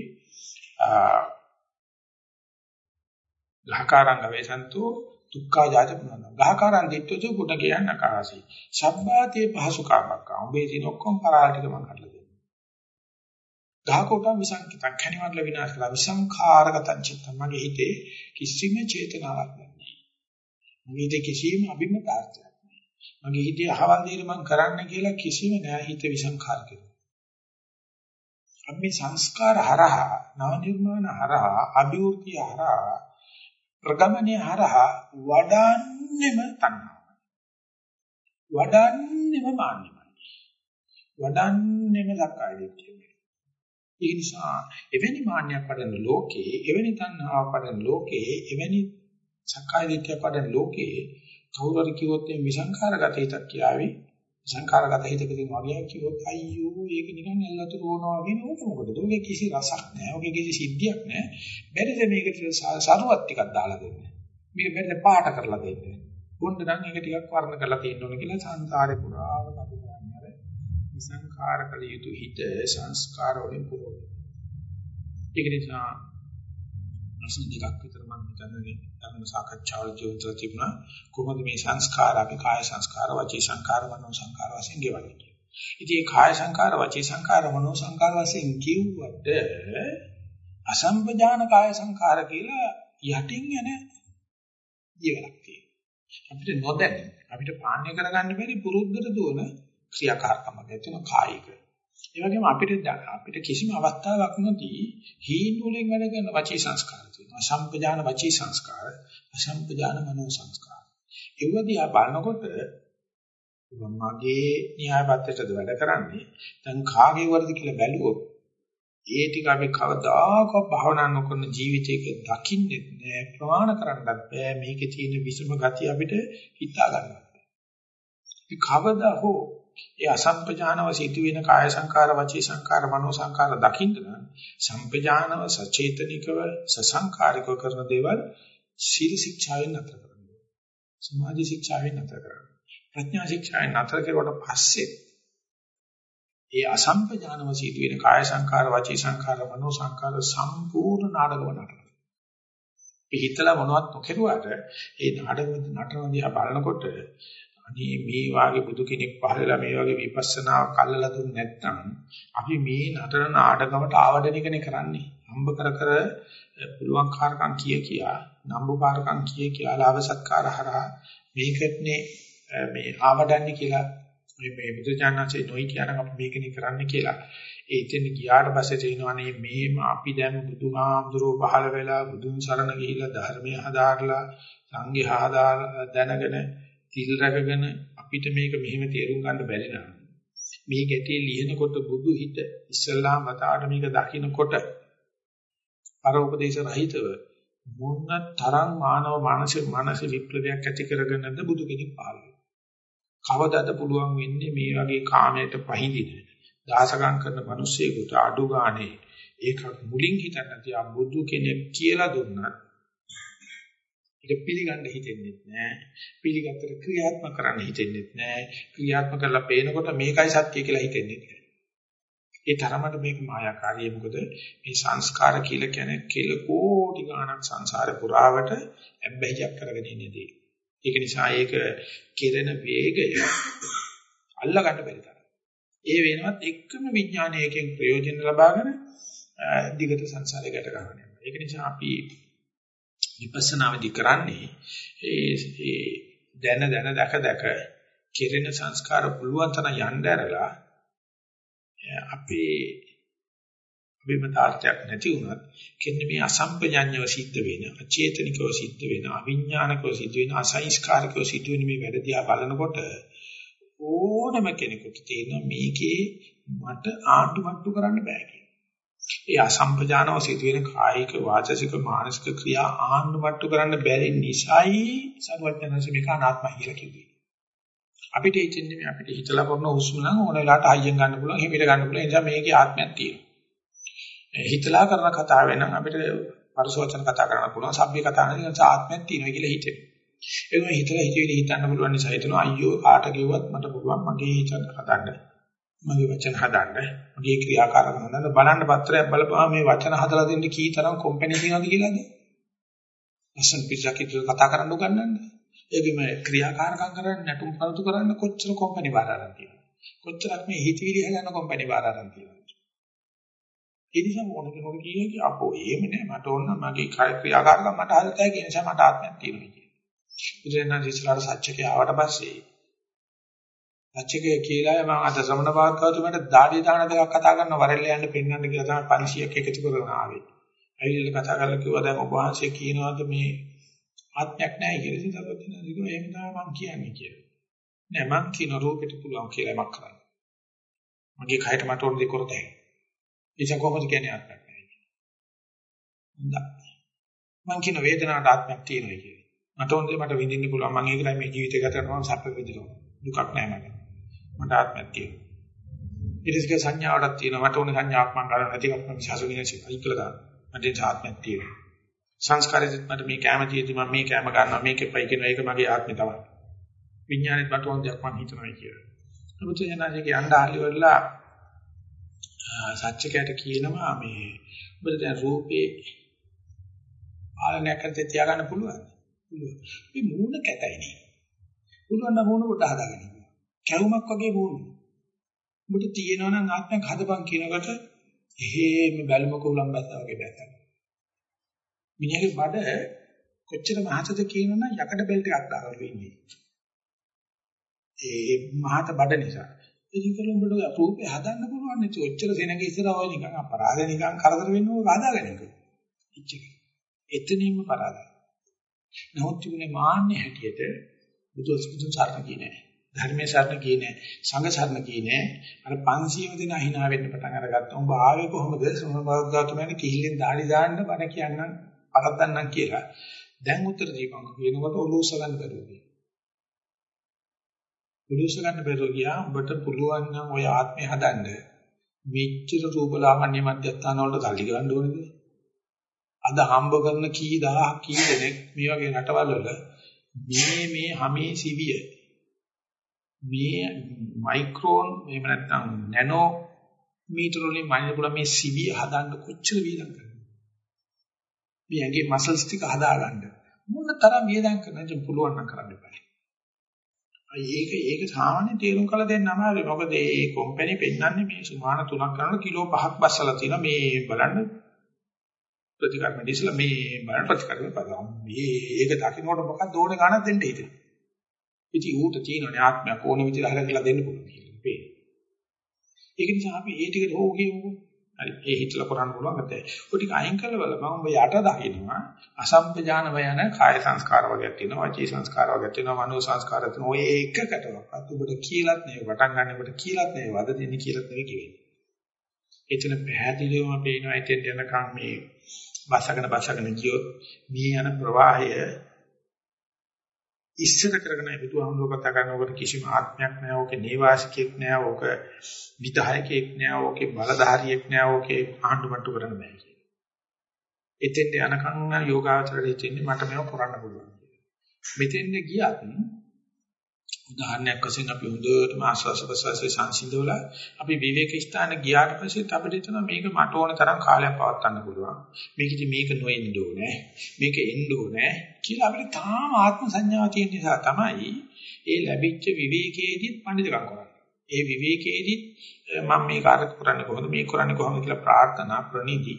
A: ගහකාරංග වේසන්තු දුක්ඛා ජාත පුනන ගහකාරං දිට්ඨච කුඩ කියන්න කාසි සබ්බාතේ පහසුකාමක් උඹේ දින ඔක්කොම පරාල ටික මම කරලා දෙන්නම් ගහකොට විසංකිතං කණිවල විනාශලා විසංඛාරගතං චිත්තං. මගේ හිතේ කිසිම චේතනාවක් නැහැ මගේ හිතේ කිසිම අභිමතාර්ථයක් නැහැ මගේ හිතේ අහවල් දෙයක් මම කරන්න කියලා කිසිම නෑ හිත විසංඛාර කෙරේ අපි සංස්කාර හරහා නව නිර්මාණ හරහා අභිවෘද්ධිය හරහා ප්‍රගමණය හරහා වඩන්නෙම තණ්හාව. වඩන්නෙම මාන්නමයි. වඩන්නෙම ලක්කාය දිට්ඨියයි. ඒ නිසා එවැනි මාන්නයක් වඩන ලෝකේ, එවැනි තණ්හාවක් වඩන ලෝකේ, එවැනි සක්කාය දිට්ඨියක් වඩන ලෝකේ කවුරු හරි කිව්වොත් මේ විසංඛාරගත හිතක් කියාවි. විසංඛාරගත හිතක තියෙන වගේ කිව්වොත් අයියෝ ඒක නිකන් එල්ලතුරු වුණා වගේ නෝක මොකටද? ඔගේ කිසි රසක් නැහැ. ඔගේ කිසි සිද්ධියක් නැහැ. බැරිද මේකට සරුවත් ටිකක් දාලා දෙන්න. මේක බැරිද පාට කරලා දෙන්න. බොන්න නම් ඒක ටිකක් වර්ණ කරලා තියෙන්න ඕන කියලා සංසාරේ පුරාම අපි කරන්නේ අර විසංඛාර කළ යුතු හිත සංස්කාර වලින් පුරවන. ඒක නිසා ප්‍රශ්න දෙකක් විතර මම හිතන්නේ ධර්ම සාකච්ඡාවල ජීවිතය තිබුණා කොහොමද මේ සංස්කාර අපි කාය සංස්කාර වචී සංස්කාර මනෝ සංස්කාර වශයෙන් ගෙවන්නේ කියලා. ඉතින් මේ කාය සංස්කාර වචී සංස්කාර මනෝ සංස්කාර වශයෙන් කිව්වට අසම්පජාන කාය සංස්කාර කියලා යටින් යන ජීවලක් තියෙනවා. අපිට නොදැන අපිට පාණ්‍ය කරගන්න බැරි පුරුද්දට දුවන ක්‍රියාකාරකමක් ඇතිවෙන කායික. ඒ වගේම අපිට අපිට කිසිම අවස්ථාවක් නැති හීන වලින් වැඩ කරන වචී සංස්කාර තියෙනවා. අසම්පජාන වචී සංස්කාර, අසම්පජාන මනෝ සංස්කාර. ඒවදී ආ බලනකොට මගේ න්‍යාය පත්‍රයටද වැඩ කරන්නේ දැන් කාගේ වරද කියලා බැලුවොත් ඒ ටික අපි කවදාකවත් භාවනා නොකරන ජීවිතයක දකින්නේ නැහැ ප්‍රමාණ කරන්නත් බෑ මේකේ තියෙන විසම ගතිය අපිට හිතා ගන්න බෑ. කවදා හෝ ඒ අසම්පජානව සිදුවෙන කාය සංකාර වචී සංකාර මනෝ සංකාර දකින්න නම් සම්පජානව සචේතනිකව සසංකාරිකව කරන දේවල් සීල ශික්ෂාවෙන් නතර කරන්න. සමාධි ශික්ෂාවෙන් නතර කරන්න. ප්‍රඥා ශික්ෂාවෙන් නතර කරුවට පස්සේ ඒ අසම්පජානව සිදුවෙන කාය සංකාර වචී සංකාර මනෝ සංකාර සම්පූර්ණ නාටකව නටන. පිහිතලා මොනවත් නොකරුවාට ඒ නාටකෙ නටන දිහා බලනකොට අනේ මේ වාගේ බුදු කෙනෙක් පහළලා මේ වගේ විපස්සනා කල්ලලා දුන්නේ නැත්නම් අපි මේ නටන නාටකමට ආවඩන එකනේ කරන්නේ. හම්බ කර කර පුළුවන් කාරකම් කිය කියා, නම්බුකාරකම් කිය කියා ලාභ සත්කාර හරහා මේකටනේ මේ ආවඩන්නේ කියලා මේ මේ බුදුචානන්සේ නොයි කියන අපි මේකනේ කරන්න කියලා. ඒ ඉතින් ගියාට පස්සේ තේිනවනේ මේම අපි දැන් බුදුහාමුදුරුව පහළ වෙලා බුදුන් සරණ ගිහිලා ධර්මය හදාarලා සංඝය හදාලා දැනගෙන තිල් රැකගෙන අපිට මේක මෙහෙම තේරුම් ගන්න බැරි නම් මේ ගැටේ ලියනකොට බුදු හිත ඉස්සල්ලාම වතාවට මේක දකින්නකොට පරෝපදේශ රහිතව මොන තරම් මානව මානසික මානසික විප්ලවයක් ඇති කරගෙනද බුදු කෙනෙක් පහළ කවදාද පුළුවන් වෙන්නේ මේ වගේ කාමයට පහඳින දාසකම් කරන මිනිස්සෙකුට අඩු ගානේ ඒක මුලින් හිතන්න තියා බුදු කෙනෙක් කියලා දුන්නා ඒක පිළිගන්න හිතෙන්නේ නැහැ පිළිගත්තට ක්‍රියාත්මක කරන්න හිතෙන්නේ නැහැ ක්‍රියාත්මක කරලා පේනකොට මේකයි සත්‍ය කියලා හිතෙන්නේ නැහැ ඒ තරමට මේක මායාකාරී. මොකද මේ සංස්කාර කියලා කියන්නේ කෙල කෝටි ගණන් සංසාර පුරාවට ඇබ්බැහියක් කරගෙන ඉන්නේදී ඒක නිසා ඒක කෙරෙන වේගය අල්ලා ගන්න බැරි තරම්. ඒ වෙනවත් එකම විඥානයකින් ප්‍රයෝජන ලබාගෙන දිගට සංසාරේ ගැට ගන්න යනවා. ඒක නිසා අපි විපස්සනාවේදී කරන්නේ ඒ දැන දැන දැක දැක කෙරෙන සංස්කාර පුළුවන් තරම් යන්න ඇරලා අපේ විමතාර්ථයක් නැති වුණත් කෙන්න මේ අසම්පජඤ්ඤව සිද්ධ වෙන අචේතනිකව සිද්ධ වෙන අවිඥානිකව සිද්ධ වෙන අසංස්කාරිකව සිද්ධ වෙන මේ වැඩ දිහා බලනකොට ඕනම කෙනෙකුට තේරෙනවා මේකේ මට ආණ්ඩු මට්ටු කරන්න බෑ කියලා. ඒ අසම්පජානව සිද්ධ වෙන කායික වාචසික මානසික ක්‍රියා ආණ්ඩු මට්ටු කරන්න බැරි නිසායි සර්වඥාන්ස මේක අනාත්මයි කියලා කිව්වේ. අපිට හිතෙන්නේ අපිට හිතලා කරන හුස්ම නම් ඕන වෙලාවට අයියෙන් ගන්න පුළුවන්, හිමිට ගන්න පුළුවන්. ඒ නිසා මේකේ ආත්මයක් තියෙනවා. හිතලා කරන කතාව වෙනම් අපිට පරිසෝචන කතා කරන්න පුළුවන් සભ્ય කතා නැති ආත්මයක් තියෙනවා කියලා හිතෙනවා. ඒක මේ හිතලා හිතවිලි හිතන්න පුළුවන් නිසා හිතනවා අයියෝ කාට කිව්වත් මට පුළුවන් මගේ හිත හදන්න. මගේ වචන හදන්න. මගේ ක්‍රියාකාරකම් හදන්න බලන්න පත්‍රයක් බලපුවා මේ වචන හදලා දෙන්න කී තරම් කොම්පැනි තියෙනවද කියලාද? අසන් පිටසක් කතා කරන්න උගන්නන්නේ. ඒකෙම ක්‍රියාකාරකම් කරන්න නැටුම් පරතු කරන්න කොච්චර කොම්පැනි බාර අරන් තියෙනවද? කොච්චරක් මේ හිතවිලි හදන්න කොම්පැනි බාර අරන් තියෙනවද? ඒ නිසා මොන කෙනෙකුට කියන්නේ අපෝ එහෙම නෑ මට ඕන මගේ කාය ක්‍රියාකාරකම් මට හදතයි කියන නිසා මට ආත්මයක් තියෙනවා කියන්නේ. බුදුරජාණන් ඉස්සරහට සත්‍යකේ ආවට පස්සේ සත්‍යකේ කියලා මම අද ශ්‍රමණ පාත්කතුමට දාඩිය දාන දෙකක් කතා කරන වරෙල්ල යන්න පෙන්වන්න කියලා තමයි 500ක් එකතු කරගෙන ආවේ. ඇවිල්ලා කතා කරලා කිව්වා දැන් ඔබ වහන්සේ කියනවාද මේ ආත්මයක් නැහැ කියලා ඉතින් තවත් දෙනවා. ඒක එහෙම තමයි මම කියන්නේ කියලා. නෑ මං කියන රූපෙට පුළුවන් කියලා යමක් කරන්න. මගේ කයට මට ඕන දේ කරතයි. ඒක කොහොමද කියන්නේ ආත්මයක් නැහැ. හොඳයි. මං කියන වේදනාවට ආත්මයක් තියෙනවා කියන්නේ. මට ඕන දේ මට විඳින්න පුළුවන්. මං ඒකයි මේ ජීවිතය ගත කරනවා සැප විඳිනවා. දුකක් නැහැ මට. මට ආත්මයක් තියෙනවා. ඊටසික සංඥාවටක් තියෙනවා. මට ඕන සංඥාවක් මං ගන්න නැති එකක් මම ශාසනීය සිකයි කියලා දාන්න. මට ආත්මයක් තියෙනවා. සංස්කාරෙත් මට මේ කැම තියෙදි මම මේ කැම ගන්නවා මේකේ පයි කියන එක මගේ ආත්මය තමයි. විඥානෙත් මට ඕන දෙයක් මං හිතනවා කියලා. නමුත් එනවාගේ අඬාලි වෙලා සත්‍යකයට කියනවා මේ ඔබට දැන් රූපේ පාලනයක් කරලා තියාගන්න පුළුවන්. පුළුවන්. මේ මූණ කැතයිනේ. පුළුවන් නම් මූණ කොට හදාගන්න. කැවුමක් වගේ මූණ. ඔබට තියෙනවා නම් ආත්මයක් හදපන් කියනකොට එහෙම බැලුමක උලම් බැස්සා වගේ බැස්සක්. මිනිහගේ බඩ කොච්චර මහතද කියනවනම් යකඩ බෙල්ට් එකක් දාගෙන ඉන්නේ. ඒ මහත බඩ නිසා. ඉතින් කල උඹට රූපේ හදන්න පුළුවන් නේ. ඔච්චර සෙනග ඉස්සරහ ඔය නිකන් අපරාධ නිකන් කරදර වෙන්න ඕක හදාගෙන ඉන්න. ඉච්චක. එතනින්ම පරාදයි. නමුත් තිබුණේ මාන්නේ හැටියට බුදු අසුතුන් සරණ කියන්නේ නැහැ. ධර්මයේ සරණ ගියේ නැහැ. සංඝ සරණ ගියේ නැහැ. අර 500 දෙන අහිනා වෙන්න පටන් අරගත්තා. උඹ ආවේ කොහොමද? සෝමබෞද්ධාතුමනි කිහිල්ලෙන් දාඩි දාන්න බණ කියන්නම්, පරද්දන්නම් කියලා. දැන් උත්තර දීපන් වෙනකොට ඔලෝස ගන්න බැරුව ගියා. ඔලෝස ගන්න බැරුව ගියා. උඹට පුළුවන් නම් ওই ආත්මය හදන්න. මෙච්චර රූපලාවන්‍ය මධ්‍යස්ථාන වලට සල්ලි ගන්න ඕනේද? අද හම්බ කරන කී දහහක් කී දෙනෙක් මේ වගේ රටවල් වල මේ මේ හැමේ සිවිය මේ මයික්‍රෝන් එහෙම නැත්නම් නැනෝ මීටර වලින් මනින්න පුළුවන් මේ සිවිය හදන්න කොච්චර වේදම් කරනවද මේ ඇඟේ මසල්ස් ටික හදාගන්න මොන තරම් වේදම් කරනද පුළුවන් නම් කරන්න එපා. ඒක ඒක සාමාන්‍ය තේරුම් කළ දෙන්න අමාරුයි. මොකද මේ කම්පැනි පෙන්නන්නේ මේ සුමාන 3ක් කරනකොට කිලෝ 5ක් බස්සලා තියෙනවා. මේ බලන්න ප්‍රතිකර්ම දිසලා මේ බලන්න ප්‍රතිකර්ම පදම්. මේ ඒක දකින්නකොට මොකක්ද ඕනේ ගණන් දෙන්න හිතෙනවා. ඉතින් ඌට තියෙනනේ ආත්මයක් ඕන විදිහට අහලා කියලා දෙන්න පුළුවන් කියලා. පේ. ඒක නිසා අපි ඒ ටිකට හො කියමුකෝ. හරි ඒ හිතලා කරන්න පුළුවන් ගැතේ. ඔය ටික අයින් කළා බලපන් ඔබ යට දකින්නවා අසම්පජාන වයන කාය සංස්කාර වර්ගයක් තියෙනවා වාචී සංස්කාර වර්ගයක් තියෙනවා මනෝ සංස්කාර තියෙනවා ඔය එකකටවත් ඔබට කියලාත් නෙවෙයි පටන් ගන්න ඔබට කියලාත් නෙවෙයි වද දෙන්නේ කියලාත් නෙවෙයි කියෙන්නේ. එතන පැහැදිලිවම පේනවා එතෙන් යනකම් මේ බසගෙන බසගෙන ගියොත් මේ යන ප්‍රවාහය ඉස්සර කරගෙන බුදුහාමුදුරුවෝ කතා කරනකොට කිසිම ආත්මයක් නැහැ. ඕකේ නේවාසිකයක් නැහැ. ඕක විධායකයෙක් නැහැ. ඕකේ බලධාරියෙක් නැහැ. ඕකේ ආණ්ඩුමට්ටු කරන්න බෑ කියලා. එතෙන්ට යනකම් යෝගාවචරයේ තියෙන්නේ මට මේව කරන්න පුළුවන්. මෙතෙන්ද ගියත් උදාහරණයක් වශයෙන් අපි හොඳටම ආස්වාස ප්‍රසවාසයේ සංසිඳවලා අපි විවේක ස්ථාන ගියාට පස්සේ අපිට හිතෙනවා මේක මට ඕන තරම් කාලයක් පවත්වන්න පුළුවන්. මේක ඉතින් මේක නොඑන්න ඕනේ. මේක එන්න ඕනේ කියලා අපිට තාම ආත්ම සංඥාව තියෙන නිසා තමයි ඒ ලැබිච්ච විවේකයේදීත් පඬිතුකම් කරන්නේ. ඒ විවේකයේදීත් මම මේක අර කරන්නේ කොහොමද මේක කරන්නේ කොහොමද කියලා ප්‍රාර්ථනා ප්‍රණීති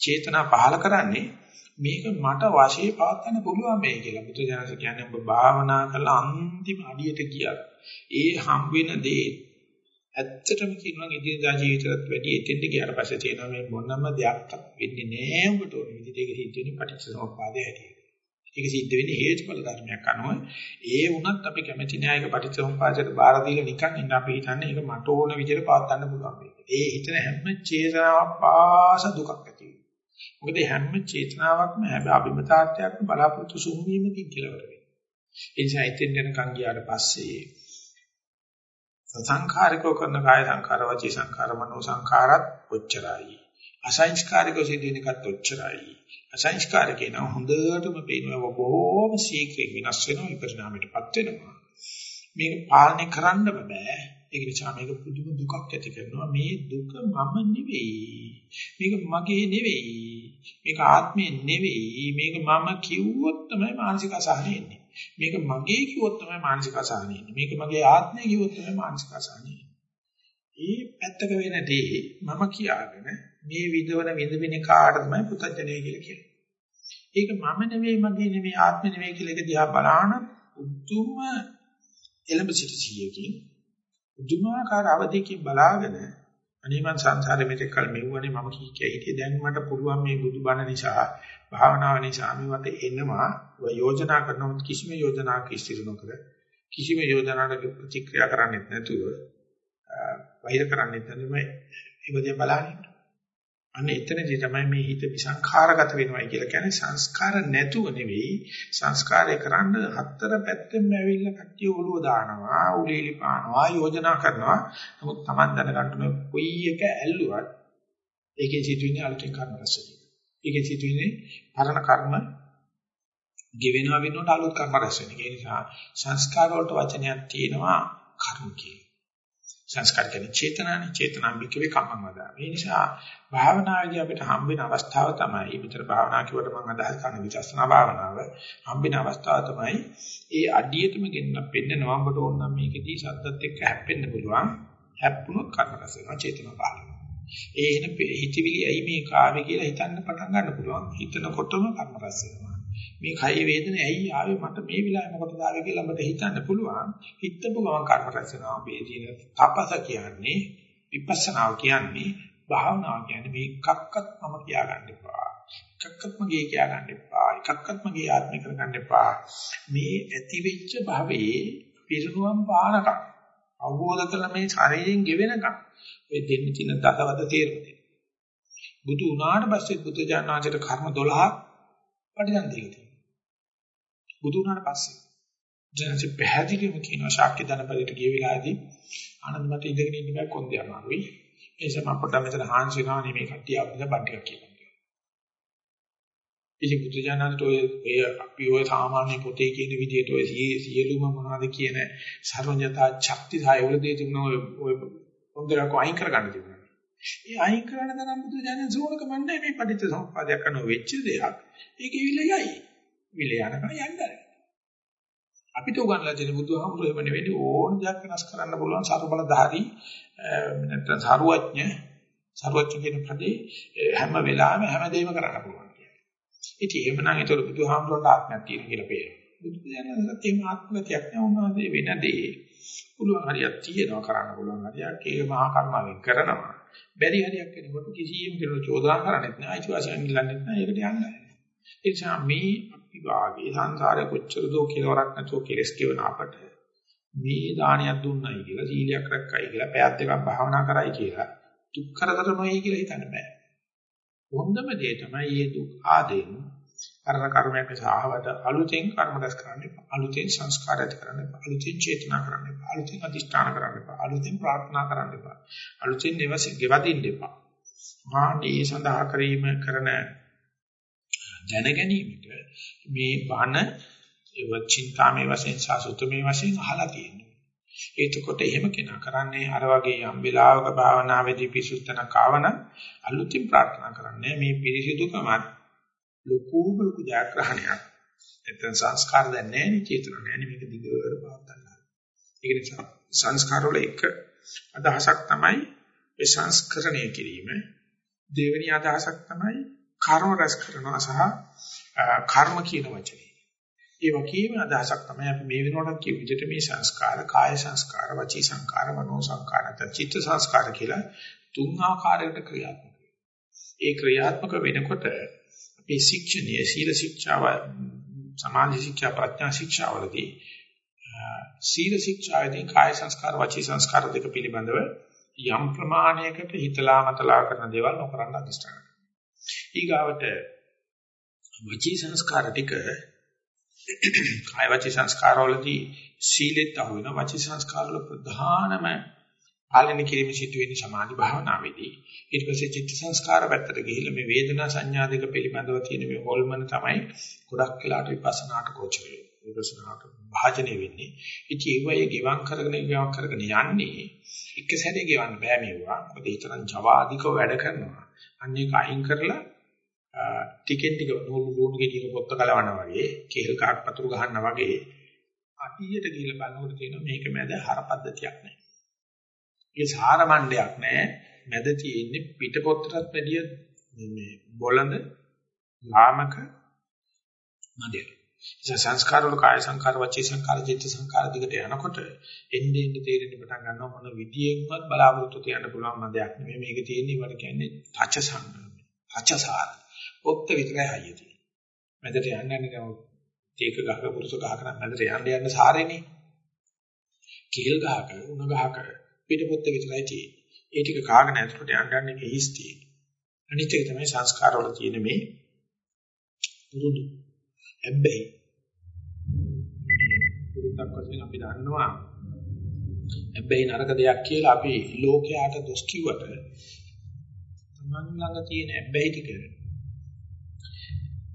A: චේතනා පහල කරන්නේ මේක මට වශයේ පවත්වන්න පුළුවන් මේ කියලා. බුදු දහම කියන්නේ ඔබ භාවනා කරලා අන්තිම අඩියට ගියා. ඒ හම් වෙන දේ ඇත්තටම කියනවා ඉදිරියදා ජීවිතයත් වැඩි එතෙන්ට ගියාට පස්සේ තියෙනවා මේ මොනම දෙයක් වෙන්නේ නැහැ ඔබට ඕන විදිහට ඒක සිද්ධ වෙන්නේ පටිච්චසමුප්පාදයේ හැටියට. ඒක සිද්ධ වෙන්නේ හේතුඵල ධර්මයක් අනුව. ඒ වුණත් අපි කැමති නෑ ඒක පටිච්චසමුප්පාදයට බාර දීලා නිකන් ඉන්න අපි හිතන්නේ ඒක මට ඕන විදිහට පවත්වන්න පුළුවන් මේක. ඒ හිතන හැම චේතනාවක් පාස දුකක් ඇති වෙනවා. මොකද හැම චේතනාවක්ම හැම අභිමතාර්ථයක්ම බලාපොරොත්තු සුන්වීමකින් කෙලවර වෙනවා. ඒ නිසා ඉතින් යනකම් ගියාට පස්සේ සංඛාරිකව කරන කාය සංඛාර වචී සංඛාර මනෝ සංඛාරත් ඔච්චරයි. අසංස්කාරිකව සිදුවෙන එකත් ඔච්චරයි. අසංස්කාරිකේ නම් හොඳටම පේනවා බොහෝම ශීක්‍රයෙන් විනාශ වෙනවා විපරිණාමයටපත් වෙනවා. මේක පාලනය කරන්න බෑ. ඒක නිසා මේක පුදුම දුකක් ඇති කරනවා. මේ දුක මම නෙවෙයි. මේක මගේ නෙවෙයි. මේක ආත්මේ නෙවෙයි. මේක මම කිව්වොත් තමයි මානසික අසහනෙ එන්නේ. මේක මගේ කිව්වොත් තමයි මානසික අසහනෙ එන්නේ. මේක මගේ ආත්මය කිව්වොත් තමයි මානසික අසහනෙ එන්නේ. ඒ පැත්තක වෙන දේ මම කියාගෙන මේ විදවන විඳින කාට තමයි පුතඥය කියලා කියන්නේ. ඒක මම නෙවෙයි මගේ නෙවෙයි ආත්මෙ නෙවෙයි කියලා එක දිහා බලන උතුම් එළඹ සිට සියකින් උතුමාකාර අවධියකින් බලාගෙන අනේ මං සංසාරෙ මෙතෙක් කල මෙව්වනේ මම කී කිය හිටියේ දැන් මට පුළුවන් මේ බුදුබණ නිසා භාවනාව නිසා මේවට එනවා ඔය යෝජනා කරනවත් කිසිම යෝජනාවක් ඉස්තිර නොකර කිසිම යෝජනාවකට ප්‍රතික්‍රියා කරන්නේ නැතුව වෛර කරන්නේ නැතුව ඉවදිය බලන්නේ. අන්න එතනදී තමයි මේ හිත විසංඛාරගත වෙනවා කියලා කියන්නේ සංස්කාර නැතුව නෙවෙයි සංස්කාරය කරන්න හතර පැත්තෙන්ම ඇවිල්ලා කට්ටිය ඔළුව දානවා උලීලි පානවා යෝජනා කරනවා නමුත් Taman දැනගන්න මේ කොයි එක ඇල්ලුවත් ඒකේ සිදුවෙන්නේ අලුතෙන් කර්ම රැස්වීම. ඒකේ සිදුවෙන්නේ පරණ කර්ම ගෙවෙනවා වෙනකොට අලුත් කර්ම රැස් වෙන. ඒ නිසා සංස්කාර වලට වචනයක් තියෙනවා කර්ම කියන. සංස්කාර කියන්නේ චේතනානේ චේතනාම්බිකවේ කම්මවදා. ඒ නිසා භාවනාවේදී අපිට හම්බෙන අවස්ථාව තමයි විතර භාවනා කියවට මම අදහස් කරන විචස්නා භාවනාව හම්බෙන අවස්ථාව තමයි ඒ අඩියටම ගෙන්න පෙන්නනවා ඔබට ඕන නම් මේකෙදී සද්දත් එක්ක හැප්පෙන්න පුළුවන්. හැප්පුණොත් කර්ම රැස් වෙනවා චේතනා පහළ ඒ එන හිතවිලි ඇයි මේ කාවේ කියලා හිතන්න පටන් ගන්න පුළුවන්. හිතනකොටම කර්ම රැස් වෙනවා. මේ කය වේදන ඇයි ආවේ මට මේ වෙලාවේ මොකටද ආවේ කියලා අපිට හිතන්න පුළුවන්. හිතපු ගමන් කර්ම රැස් වෙනවා. මේ තියෙන තපස කියන්නේ විපස්සනාව කියන්නේ භාවනාව කියන්නේ මේ එකක්වත් මම කියා ගන්න එපා. එකක්වත් මගේ කියා ගන්න එපා. එකක්වත් මගේ ආත්මය කර ගන්න එපා. මේ ඇති වෙච්ච භවයේ පිරිනුවම් පානකම් අවබෝධ කරලා මේ ශරීරයෙන් ගෙවෙනකම් ඔය දෙන්න තියෙන දසවද තේරෙන්නේ. බුදු වුණාට පස්සේ බුද්ධ ඥානාචර කර්ම 12ක් පරිදන් දීලා තියෙනවා. බුදු වුණාට පස්සේ ජනසි පැහැදිලිවම කියනවා ශාක්‍ය ධනපදයට ගිය වෙලාවේදී ආනන්ද මට ඉඳගෙන ඉන්න බෑ කොන්දේ අමාරුයි. ඒ නිසා මම පොඩ්ඩක් මෙතන හාන්සි වෙනවා නේ මේ කට්ටිය අපිට බන් ටිකක් කියනවා. ඉතින් බුදු දානන්ට ඔය ඔය අපි ඔය සාමාන්‍ය පොතේ කියන විදිහට ඔය සියලුම මොනවද කියන සර්වඥතා ශක්ති සායවල දේ තිබුණ ඔය ඔය පොන්දරක අයින් කරගන්න තිබුණා. ඒ අයින් කරන තරම් බුදු දානන් සෝනක මන්නේ මේ පටිච්ච සමුප්පාදයක් කරන වෙච්ච දෙයක්. ඒක ඉවිලයි. විල යනකම් යන්නේ. අපිට උගන්ලා දෙන බුදුහාමුදුරුවෝ එහෙම නෙවෙයි ඕන දෙයක් වෙනස් කරන්න පුළුවන් සර්වබලධාරී නැත්නම් සරුවඥ සරුවඥ කියන පදේ හැම වෙලාවෙම හැමදේම කරන්න පුළුවන් කියන්නේ. ඉතින් එහෙමනම් ඒතර බුදුහාමුදුරුවන්ට ආත්මයක් තියෙන කියලා පේනවා. බුදු දහමකට එහෙම ආත්මගතියක් නෑ උන්වහන්සේ වෙනදී පුළුවන් හරියක් තියෙනවා කරන්න පුළුවන් හරියක් ඒක මහා කර්මාවෙන් කරනවා. බැරි හරියක් වෙනකොට කිසියම් කෙනෙකුට චෝදනා කරන්නේත් නෑ අයිතිවාසිකම් ඉල්ලන්නේත් නෑ ඒකට යන්නේ. ඒ නිසා මේ අපි වාගේ සංසාරේ කොච්චර දෝ කෙලවරක් නැතුව කෙලස් කියවන අපට මේ දානියක් දුන්නයි කියලා සීලයක් රැක්කයි කියලා පැයක් දෙකක් භාවනා කරයි කියලා දුක් කරදර නොයි කියලා හිතන්න බෑ. හොඳම දේ තමයි මේ දුක් ආදෙන් කරන කර්මයක සාහවද අලුතෙන් කර්ම රැස් කරන්න එපා. අලුතෙන් සංස්කාර ඇති කරන්න එපා. අලුතෙන් චේතනා කරන්න එපා. අලුතෙන් අධිෂ්ඨාන කරන්න එපා. අලුතෙන් ප්‍රාර්ථනා කරන්න එපා. අලුතෙන් නිවස ගෙවදින්න එපා. මානේ සඳහා කිරීම කරන දැන ගැනීමට මේ බණ ඒව චින්තාමේ වශයෙන් සාසුතමේ වශයෙන් අහලා තියෙනවා. ඒකකොට එහෙම කෙනා කරන්නේ අර වගේ යම් වෙලාවක භාවනාවේදී පිසුත්තන කාවන අලුතින් ප්‍රාර්ථනා කරන්නේ මේ පිරිසිදුකමත් ලොකු ලොකු ජයග්‍රහණයක්. එතන සංස්කාර දැන් නැහැ නේ චේතන නැහැ නේ මේක දිගට පවත්වා ඒක නිසා සංස්කාර වල එක අදහසක් තමයි ඒ සංස්කරණය කිරීම. දෙවෙනි අදහසක් තමයි කර්ම රැස් කරනවා සහ කර්ම කියන වචනේ. ඒ වගේම අදහසක් තමයි අපි මේ වෙනකොට කිය විදිහට මේ සංස්කාර කාය සංස්කාර වචී සංස්කාර මනෝ සංස්කාර චිත්ත සංස්කාර කියලා තුන් ආකාරයකට ක්‍රියාත්මක ඒ ක්‍රියාත්මක වෙනකොට අපේ ශික්ෂණයේ සීල ශික්ෂාව සමාධි ශික්ෂා ප්‍රඥා ශික්ෂාවලදී සීල ශික්ෂාවේදී කාය සංස්කාර වචී සංස්කාර දෙක පිළිබඳව යම් ප්‍රමාණයකට හිතලා මතලා කරන දේවල් නොකරන්න අදිස්ථාන ඊගාවට වචී සංස්කාර ටික කාය වචී සංස්කාර වලදී සීලෙත් අහු වෙනවා. වචී සංස්කාර වල ප්‍රධානම පාලනය කිරීම සිදු වෙන්නේ සමාධි භාවනාවේදී ඊට පස්සේ චිත්ත සංස්කාර පැත්තට ගිහිල්ලා මේ වේදනා සංඥා දෙක පිළිබඳව තියෙන මේ හොල්මන තමයි ගොඩක් වෙලාට විපස්සනාට ගෝචර වෙන්නේ. විපස්සනාට භාජනය වෙන්නේ. ඉතින් ඒ වගේ ගෙවම් කරගෙන ගෙවම් කරගෙන යන්නේ එක සැරේ ගෙවන්න බෑ මේවා. මොකද ඊතරම් ජවාදිකව වැඩ කරනවා. අන්න ඒක අයින් කරලා ටිකෙන් ටික නූල් ලුණු ගෙඩියක පොත්ත කලවනවා වගේ කේල් කහක් පතුරු ගහනවා වගේ අටියට ගිහලා බලනකොට තියෙනවා මේක මැද හරපද්ධතියක් නැහැ. ඒ සාරමණ්ඩයක් නැහැ. මැද තියෙන්නේ පිටපොත්තටත් වැඩිය මේ බොළඳ ලාමක මැදේ. ඒ සංස්කාර වල කාය සංකාර වචී සංකාර චිත්ත සංකාර දිගට යනකොට එන්නේ එන්නේ තේරෙන්න පටන් ගන්නවා මොන විදියෙන්වත් බලාපොරොත්තු තියන්න පුළුවන් මදයක් නෙමෙයි මේක තියෙන්නේ වල කියන්නේ තච සංකාර. තචසාර. ඔත්ත විතරයි හයිය තියෙන්නේ. මැදට යන්න යන්නේ තේක ගහක පුරුෂ ගහක නම් මැදට යන්න යන්න සාරේනේ. කේල් ගහක උණ ගහක පිටපොත්ත විතරයි තියෙන්නේ. ඒ ටික කාගෙන ඇතුළට යන්න යන එක හිස් තියෙන්නේ. අනිත් එක තමයි සංස්කාර වල තියෙන මේ පුරුදු. හැබැයි පුරුද්දක් වශයෙන් අපි දන්නවා හැබැයි නරක දෙයක් කියලා අපි ලෝකයට දොස් කිව්වට තමන් ළඟ තියෙන හැබැයි ටික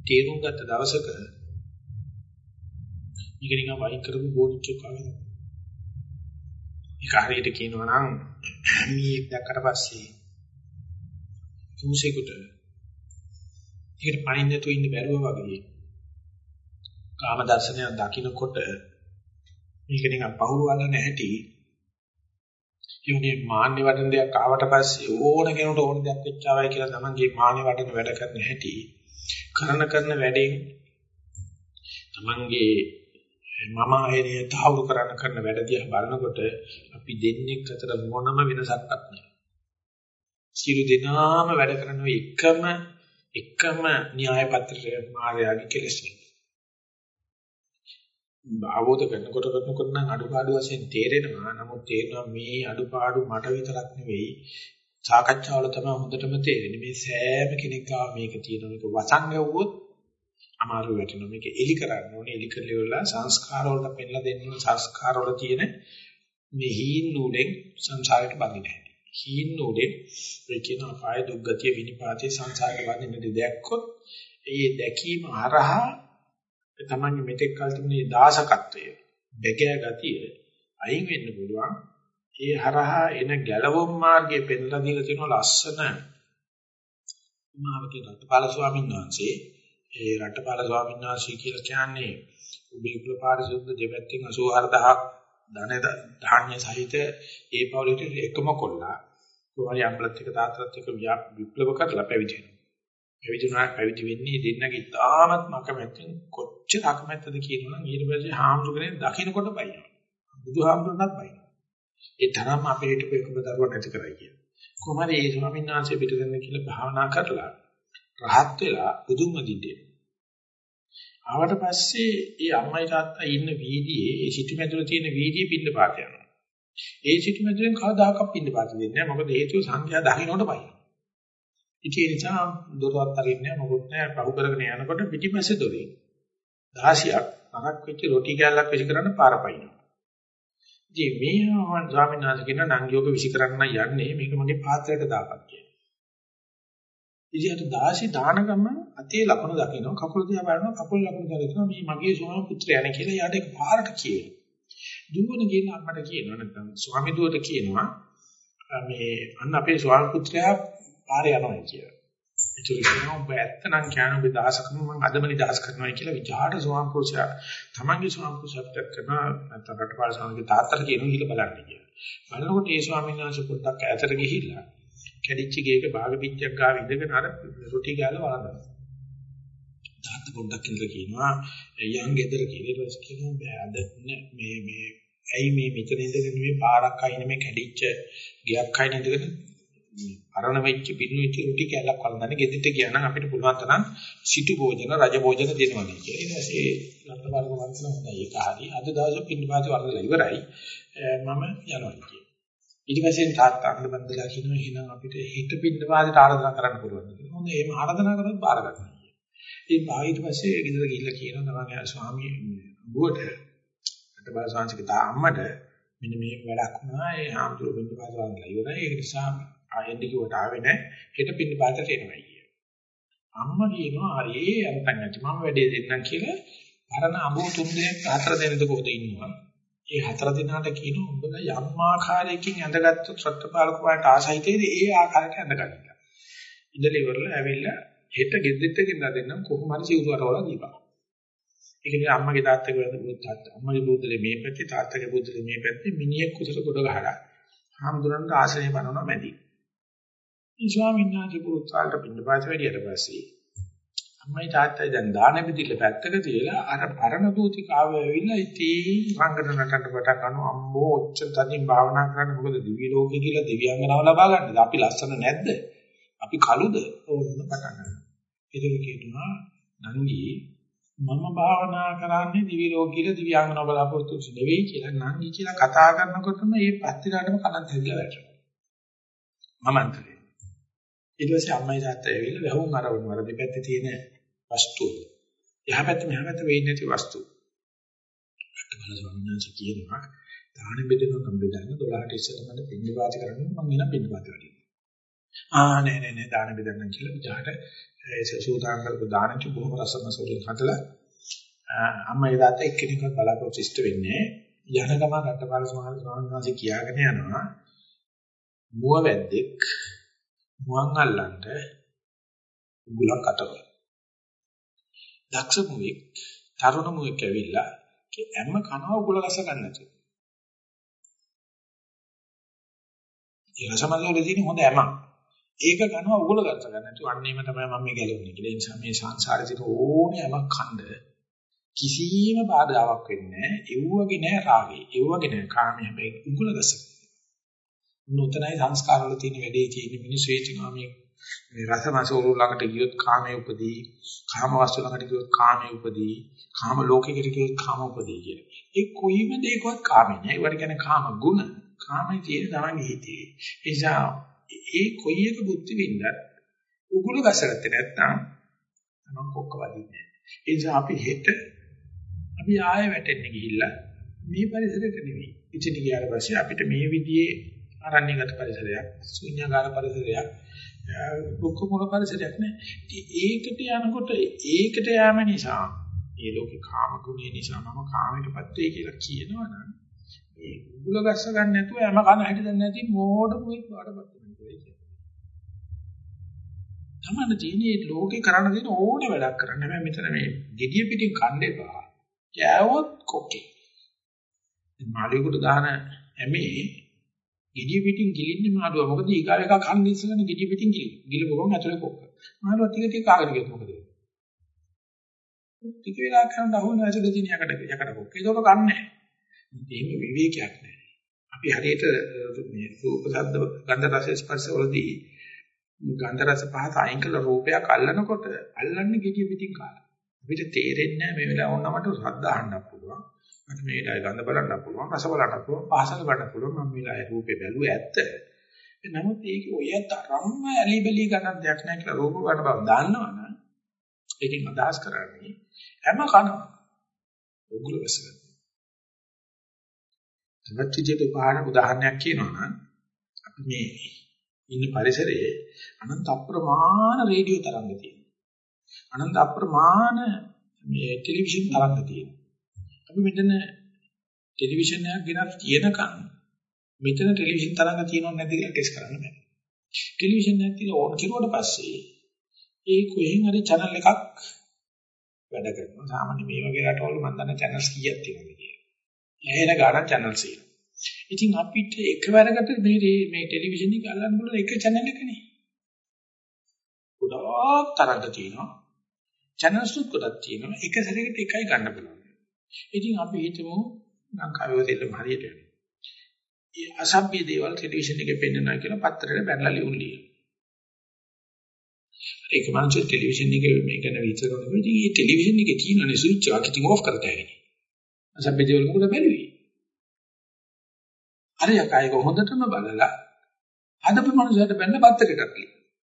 A: තේරුම් ගත්ත දවසක මේක නිකන් වයින් කරපු බෝනිච්චක් වගේ. ඒක හරියට කියනවා නම් මීයක් දැක්කට පස්සේ කුසෙකුට ඒකට පයින් නැතුව ඉන්න බැරුව වගේ. කාම දර්ශනය දකින්නකොට මේක නිකන් පහුරු වල නැහැටි. යෝගේ මාන්නේ වඩන දෙයක් ආවට පස්සේ ඕන කෙනෙකුට ඕන දෙයක් වෙච්චාවයි කියලා තමන්ගේ මාන්නේ වඩන වැඩ කරන හැටි. කරන කරන වැඩෙන් තමන්ගේ මම ආයෙත් තාවුරු කරන්න කරන වැඩ දිහා බලනකොට අපි දෙන්නේ අතර මොනම වෙනසක් නැහැ. සියලු දෙනාම වැඩ කරන එකම එකම න්‍යාය පත්‍රය මායාවේ කෙලෙස්. අවබෝධ කරනකොට කරනකොට නම් අඩුපාඩු වශයෙන් තේරෙනවා. නමුත් තේරෙනවා මේ අඩුපාඩු මට විතරක් නෙවෙයි සාකච්ඡාවල තමයි හොඳටම තේරෙන්නේ. මේ සෑම කෙනෙක් ගාව මේක තියෙනවා. මේක වසංග වුවොත් අමාරු වෙනවා. මේක එලි කරන්න ඕනේ. එලි කරලා සංස්කාර වලට පෙන්නලා දෙන්න ඕනේ. සංස්කාර වල තියෙන මේ හීන් නූලෙන් සංසාරයට බඳින්නේ. හීන් නූලෙන් ඒ කියන අපාය දුක්ගතිය විනිපාතේ සංසාරයට බඳින්න දෙයක්කොත් ඒ දැකීම හරහා තමන්ගේ මෙතෙක් කල් තිබුණේ දාසකත්වය, බෙගෑ ගතිය අයින් වෙන්න පුළුවන්. ඒ හරහා එන ගැලවුම් මාර්ගයේ පෙන්ලා දීලා තියෙන ලස්සන මාවකේ රත්පාල ස්වාමීන් වහන්සේ ඒ රටපාල ස්වාමීන් වහන්සේ කියලා කියන්නේ උබේ කුල පාරිශුද්ධ දෙපැත්තෙන් 84000ක් ධන ධාන්‍ය සහිත ඒ පවුලට එකම කොල්ලා කොහරි අම්බලත් එක තාත්තත් එක විප්ලව කරලා පැවිදි වෙනවා. පැවිදි වුණා පැවිදි වෙන්නේ දෙන්නගේ ඉතාමත් මකමැත්තෙන් කොච්චර අකමැත්තද කියනවනම් ඊට පස්සේ හාමුදුරනේ දකින්නකොට බයිනවා. බුදුහාමුදුරනත් බයිනවා. ඒ තරම් අපේ හිටපු එකම දරුවක් නැති කරයි කියන. කොහමද ඒ ස්වාමීන් වහන්සේ පිටදෙන්න කියලා භාවනා කරලා රහත් වෙලා බුදුන් වදින්නේ. ආවට පස්සේ ඒ අම්මයි තාත්තා ඉන්න වීදියේ ඒ සිටුමැදුර තියෙන වීදියේ පින්න පාත යනවා. ඒ සිටුමැදුරෙන් කවදාකවත් පින්න පාත දෙන්නේ නැහැ. මොකද හේතුව සංඛ්‍යා දකින්නට බයි. ඉතින් ඒ නිසා දොරවත් අරින්නේ මොකොත් නැහැ. පහු කරගෙන යනකොට පිටිපස්සේ දොරේ 16ක් අරක් වෙච්ච රොටි කෑල්ලක් විසි කරන්න පාර පයින්නවා. ඉතින් මේ ස්වාමීන් වහන්සේ කියන නංගියෝක විසි කරන්න යන්නේ මේක මගේ පාත්‍රයට දාපන් කියලා. ඉතින් දාසි දාන ගම අතේ ලකුණු දකිනවා කකුල දිහා බලනවා කකුල ලකුණු දකිනවා මේ මගේ ස්වාමි පුත්‍රයානේ කියලා යාට ඒක පාරට කියනවා. දුවන කියන අම්මට කියනවා නැත්නම් ස්වාමි දුවට කියනවා මේ අන්න අපේ ස්වාමි පුත්‍රයා පාරේ යනවා කියලා. ඒක කියනවා ඔබ ඇත්තනම් කියන ඔබ දහසකම මම අදම නිදහස් කරනවා කියලා විචාර ස්වාමි පුරුෂයා තමන්ගේ ස්වාමි පුරුෂයාට කරනවා නැත්නම් රටපාල ස්වාමීගේ තාත්තට කියනවා කියලා බලන්න කියලා. බලනකොට ඒ ස්වාමීන් වහන්සේ පොඩ්ඩක් ඈතට ගිහිල්ලා කැඩිච්ච ගේක භාග පිටියක් ගාව ඉඳගෙන අර රොටි ගාලා වළඳනවා. තාත්තා පොඩ්ඩක් ඉඳලා කියනවා යන් ගෙදර කියලා ඊට පස්සේ කියනවා බෑ අද මේ මේ ඇයි මේ මෙතන ඉඳගෙන මේ පාරක් අයින මේ කැඩිච්ච ගියක් අයින ඉඳගෙන අරණ වෙච්ච පින්නු වෙච්ච රොටි කැලක් වළඳන්නේ ගෙදරට ගියා නම් අපිට පුළුවන් තරම් සිටු භෝජන රජ භෝජන දෙනවා කියලා. ඊට පස්සේ රත්තරන් වංශන හොඳයි ඒක හරි. අද දවසේ පින්නපාති වළඳලා ඉවරයි. මම යනවා කියලා. ඊට පස්සේ තාත්තා අඬ බන්දලා කියනවා එහෙනම් අපිට හිත පින්නපාතිට ආරාධනා කරන්න පුළුවන් කියලා. හොඳ එහෙම ආරාධනා කරොත් බාර ගන්නවා. ඒ ඊට පස්සේ ගෙදර ගිහිල්ලා කියනවා තමයි ස්වාමී බුවට රටබල සංස්කෘත අම්මට මෙන්න මේ වැඩක් වුණා ඒ ආම්තුරු පින්නපාති වළඳලා ඉවරයි. ඒක නිසා ආයෙත් කිව්වට ආවේ නැහැ. හෙට පින්න පාතට එනවා කිය. අම්මා කියනවා හරි අන්තන් නැති මම වැඩේ දෙන්නම් කියලා අරන අඹෝ තුන් දෙනෙක් හතර දෙනෙක් කොහෙද ඉන්නවා. ඒ හතර දිනාට කියනවා උඹලා යම් ආකාරයකින් ඇඳගත්තු සත්පාලක වාට ආසයිතේද ඒ ආකාරයට ඇඳගන්න. ඉඳලා ඉවරලා ඇවිල්ලා හෙට ගෙද්දෙට ගෙනලා දෙන්නම් කොහොම හරි සිවුරට වල දීපන්. ඒක නිසා අම්මගේ තාත්තගේ වැරද්ද බුද්ධ අම්මගේ බුද්ධලේ මේ පැත්තේ තාත්තගේ බුද්ධලේ මේ පැත්තේ මිනිහෙක් කුසල කොට ගහලා හාමුදුරන්ට ආශ්‍රය බලනවා මැදි. මේ ස්වාමීන් වහන්සේ පුරුත්සාලට පින්නපාත වැඩියට පස්සේ අම්මයි තාත්තයි දැන් දාන බෙදිල්ල පැත්තක තියලා අර පරණ දූතිකාව ඇවිල්ලා ඉතින් රංගන නටන්න පටන් ගන්නවා. අම්මෝ ඔච්චර තදින් භාවනා කරන්න මොකද දිව්‍ය ලෝකේ කියලා දිව්‍යාංගනාව ලබා ගන්නද? අපි ලස්සන නැද්ද? අපි කළුද? ඕන්න පටන් ගන්නවා. ඒක කියනවා නංගි මම භාවනා කරන්නේ දිවි ලෝක කියලා දිව්‍යාංගන බලාපොරොත්තු නෙවෙයි කියලා නංගි කියලා කතා කරනකොටම මේ පස්තිරාටම කනත් හැදිලා වැටෙනවා. මම අන්තරේ. ඊට පස්සේ අම්මයි තාත්තයි ඇවිල්ලා වැහුම් අරවනවා. අර දෙපැත්තේ තියෙන වස්තු. එහා පැත්තේ මෙහා පැත්තේ වෙන්නේ නැති වස්තු. බල ස්වාමීන් වහන්සේ කියනවා දාන බෙදෙනවා නම් බෙදන්න 12ට ඉස්සෙල්ලා මම පින්න වාච කරන්නේ මම එන පින්න වාච වැඩි. ආ නෑ නෑ නෑ දාන බෙදන්න කියලා විජාට ඒ සූදානම් කරපු දාන කි බොහොම රසමසෝලින් හදලා අම්මා ඒ දාත එක්කෙනෙක්වත් බලාපොරොත්තු ඉෂ්ට වෙන්නේ යන ගම රටපාල ස්වාමීන් වහන්සේ කියාගෙන යනවා මුව වැද්දෙක් මුවන් අල්ලන්න උගලක් අතව. දක්ෂ මුවෙක් තරුණ මුවෙක් ඇවිල්ලා හැම කනවා උගල ගස ගන්න නැතුව. ඒ රසමල්ලේ තියෙන හොඳ හැමක්. ඒක ගන්නවා උගල ගස ගන්න නැතුව අන්නේම තමයි මම මේ ගැලවෙන්නේ කියලා. ඒ නිසා මේ සංසාරේ තියෙන ඕනේ හැමක් ඛණ්ඩ කිසිම බාධාවක් වෙන්නේ නැහැ. ඒ වගේ නෑ රාගේ. ඒ වගේ නෑ කාමයේ හැබැයි උගල ගස. නූතනයි සංස්කාර වල තියෙන වැඩේ තියෙන මිනිස්සු හිතනවා මේ මේ රසමසෝරු ළඟට ගියොත් කාමයේ උපදී කාම වස්තු ළඟට ගියොත් කාමයේ උපදී කාම ලෝකයකට ගියොත් කාම උපදී කියලා. ඒ කොයිම දෙයකවත් කාමේ නෑ. ඒවට කියන්නේ කාම ගුණ. කාමයේ තියෙන තමන්ගේ හිතේ. ඒ නිසා ඒ කොයි එක බුද්ධි විඳත් උගුල ගසගත්තේ නැත්නම් තමන් කොක්ක වදින්නේ නෑ. ඒ නිසා අපි හෙට අපි ආයෙ වැටෙන්න ගිහිල්ලා මේ පරිසරයට නෙවෙයි. ඉතින් ගියාට පස්සේ අපිට මේ විදිහේ අරණ්‍යගත පරිසරයක්, ශුන්‍යකාර පරිසරයක්, දුක්ඛ මුල පරිසරයක් නෑ. ඒකට යනකොට ඒකට යෑම නිසා, ඒ ලෝකේ කාම ගුණය නිසා මම කාමයටපත් වෙයි කියලා කියනවනම් ඒ උගුල ගස්ස ගන්න නැතුව යම කන හැටි දන්නේ නැති මෝඩ මුෙක් වඩපත් වෙනවා තමයි තියෙන්නේ ලෝකේ කරන්න තියෙන ඕනේ වැඩක් කරන්න බෑ මෙතන මේ gediya පිටින් කන්න එපා. කෑවොත් කොකේ. මාළියෙකුට දාන ඇමේ gediya පිටින් ගිලින්නේ මාළුවා. මොකද ඊගාව එකක් කන්නේ ඉස්සෙල්ලානේ gediya පිටින් ගිලින. ගිලපුවම ඇතුලේ කොක්ක. මාළුවා ටික ටික කාගෙන ගියොත් මොකද වෙන්නේ? ටික වෙලා කරන් අහුවෙන ඇතුලේ තියෙන යකඩ යකඩ කොක්ක. ඒක කන්නේ. එහෙම විවේකයක් නැහැ. අපි හරියට මේ රූප ශබ්ද ගන්ධ රස ස්පර්ශ වලදී ගන්ධ රස පහත අයින් කළ රූපයක් අල්ලනකොට අල්ලන්නේ gediya පිටින් කාලා. අපිට තේරෙන්නේ නැහැ මේ වෙලාව වුණා මට ශබ්ද අහන්නත් පුළුවන්. මට මේ වෙලාවේ ගඳ බලන්න පුළුවන්, රස බලන්න පුළුවන්, පහසල බලන්න පුළුවන්. මම මේ වෙලාවේ රූපේ බැලුවේ ඇත්ත. නමුත් ඒක ඔය තරම්ම ඇලි බැලි ගන්න දෙයක් නැහැ කියලා රූප ගන්න බව දන්නවනම් ඒකෙන් අදහස් කරන්නේ හැම කනවා. උගුල වැසගන්න. තවත් විදිහට උදාහරණ උදාහරණයක් කියනවා නම් අපි මේ ඉන්න පරිසරයේ අනන්ත අප්‍රමාණ රේඩියෝ තරංග තියෙනවා. අනන්ත අප්‍රමාණ මේ ටෙලිවිෂන් තරංග තියෙනවා. අපි මෙතන ටෙලිවිෂන් එකක් ගෙනත් තියෙනකන් මෙතන ටෙලිවිෂන් තරංග තියෙනවද නැද්ද කියලා ටෙස්ට් කරන්න බෑ. ටෙලිවිෂන් එකක් තියලා ඕන් කරුවට පස්සේ ඒ කොහෙන් හරි channel එකක් වැඩ කරනවා. සාමාන්‍ය මේ වගේ රටවල මම දන්න channels කීයක් තියෙනවද කියලා. එහෙන ගානක් channels තියෙනවා. ඉතින් අපිට එකවරකට මේ මේ ටෙලිවිෂන් එක අල්ලන්න පුළුවන් එක channel එකනේ. ගොඩාක් තරංග තියෙනවා. channels උත් ගොඩක් තියෙනවා. එක සැරයකට එකයි ගන්න පුළුවන්. ඉතින් අපි හිතමු ලංකාවේ දෙල්ලම හරියට යනවා. ඒ අසභ්‍ය දේවල් ටෙලිවිෂන් එකේ පෙන්නනවා කියලා පත්තරේ බැලලා ලියුම් ලියන. ඒක මංචෝ ටෙලිවිෂන් එකේ මේක ගැන විචාරනකොට ඉතින් මේ ටෙලිවිෂන් එකේ තියෙනනේ ස්විච් එකක් ඉතින් ඕෆ් කරතයි. අසභ්‍ය දේවල් මොකද බැලුවේ? අර යකයික හොඳටම බලලා හදපු මනුස්සයට බැන්න පත්තරේට ලියන.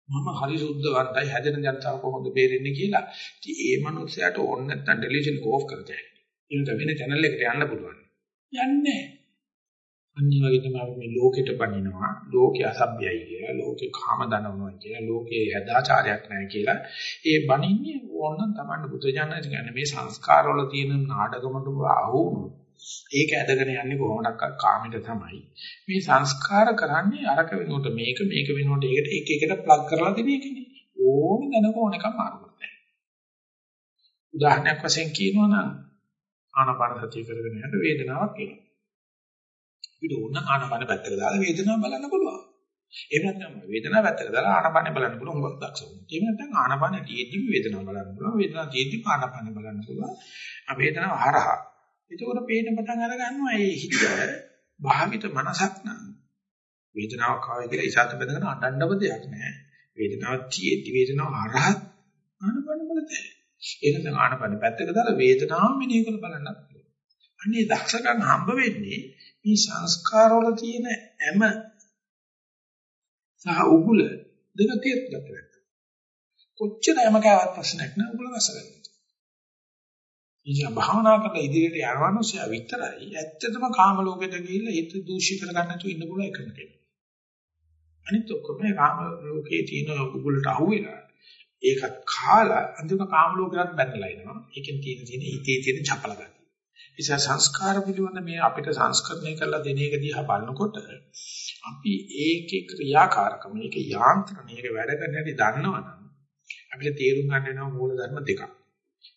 A: මම හරි සුද්ධවන්තයි හැදෙන ජනතාව කොහොමද බේරෙන්නේ කියලා. ඉතින් ඒ මනුස්සයාට ඕන නැත්නම් ටෙලිවිෂන් ඕෆ් කරතයි. ඒක වෙන channel එකට යන්න පුළුවන්. යන්නේ. අනිත් වගේ තමයි අපි මේ ලෝකෙට පනිනවා ලෝකේ අසභ්‍යයි කියලා ලෝකේ කාම දනවනවා කියලා ලෝකේ හදාචාරයක් නැහැ කියලා. ඒ බනින්නේ ඕනනම් Tamanne බුදුජානක කියන්නේ මේ සංස්කාරවල තියෙන නාඩගමට අහුණු ඒක ඇදගෙන යන්නේ කොහොමඩක් කාමෙට තමයි. මේ සංස්කාර කරන්නේ අරක වෙනුවට මේක මේක වෙනුවට ඒකට එක එකට ප්ලග් කරලා දෙන එකනේ. ඕන දැනක ඕන එකක් මාරු කරන්නේ උදාහරණයක් වශයෙන් කියනවා නම් ආනාපාන සතිය කරගෙන යන වේදනාවක් එනවා. අපිට ඕන ආනාපාන පැත්තට දාලා වේදනාව බලන්න පුළුවන්. එහෙම නැත්නම් වේදනාව පැත්තට දාලා ආනාපාන බලන්න පුළුවන් උගක් දක්ෂ වුණා. එහෙම නැත්නම් ආනාපාන තියෙද්දිම වේදනාව බලන්න පුළුවන්. වේදනාව තියෙද්දිම ආනාපාන බලන්න පුළුවන්. ආ වේදනාව හරහා. එතකොට පේන පටන් අර ගන්නවා මේ හිත භාවිත මනසක් නම් වේදනාවක් ආවයි කියලා ඉසත් බඳගෙන අඬන්නව දෙයක් නැහැ. වේදනාවක් තියෙද්දි වේදනාව හරහා ආනාපාන බලතේ. ඒක තමයි ආනපන පැත්තක දාලා වේදනාව මෙනෙහි කරලා බලන්නත් පුළුවන්. අන්නේ දක්ෂකම් හම්බ වෙන්නේ මේ සංස්කාරවල තියෙන හැම සහ උගුල දෙක තේරුම් ගන්න. කොච්චර හැම කාවත් ප්‍රශ්නයක් නෑ උගුල වසගන්න. ඉතින් භාවනා කරලා ඉදිරියට යනවනොසයා විතරයි ඇත්තටම කාම ලෝකෙට ගිහිල්ලා හිත දූෂිත කරගන්න නැතුව ඉන්න පුළුවන් එකම කෙනෙක්. අනිත් ඔක්කොම කාම ලෝකයේ තියෙන උගුලට අහුවෙලා ඒකත් කාලා අන්තිම කාම ලෝකයට බැඳලා ඉනවා. ඒකෙන් තියෙන තියෙන හිතේ තියෙන චපල ගතිය. නිසා සංස්කාර පිළිබඳ මේ අපිට සංස්කරණය කරලා දෙන එක දිහා බලනකොට අපි ඒකේ ක්‍රියාකාරකම, ඒකේ යාන්ත්‍රණය, ඒක වැඩ කරන හැටි දන්නවනම් අපිට තේරුම් ගන්න වෙනවා මූල ධර්ම දෙකක්.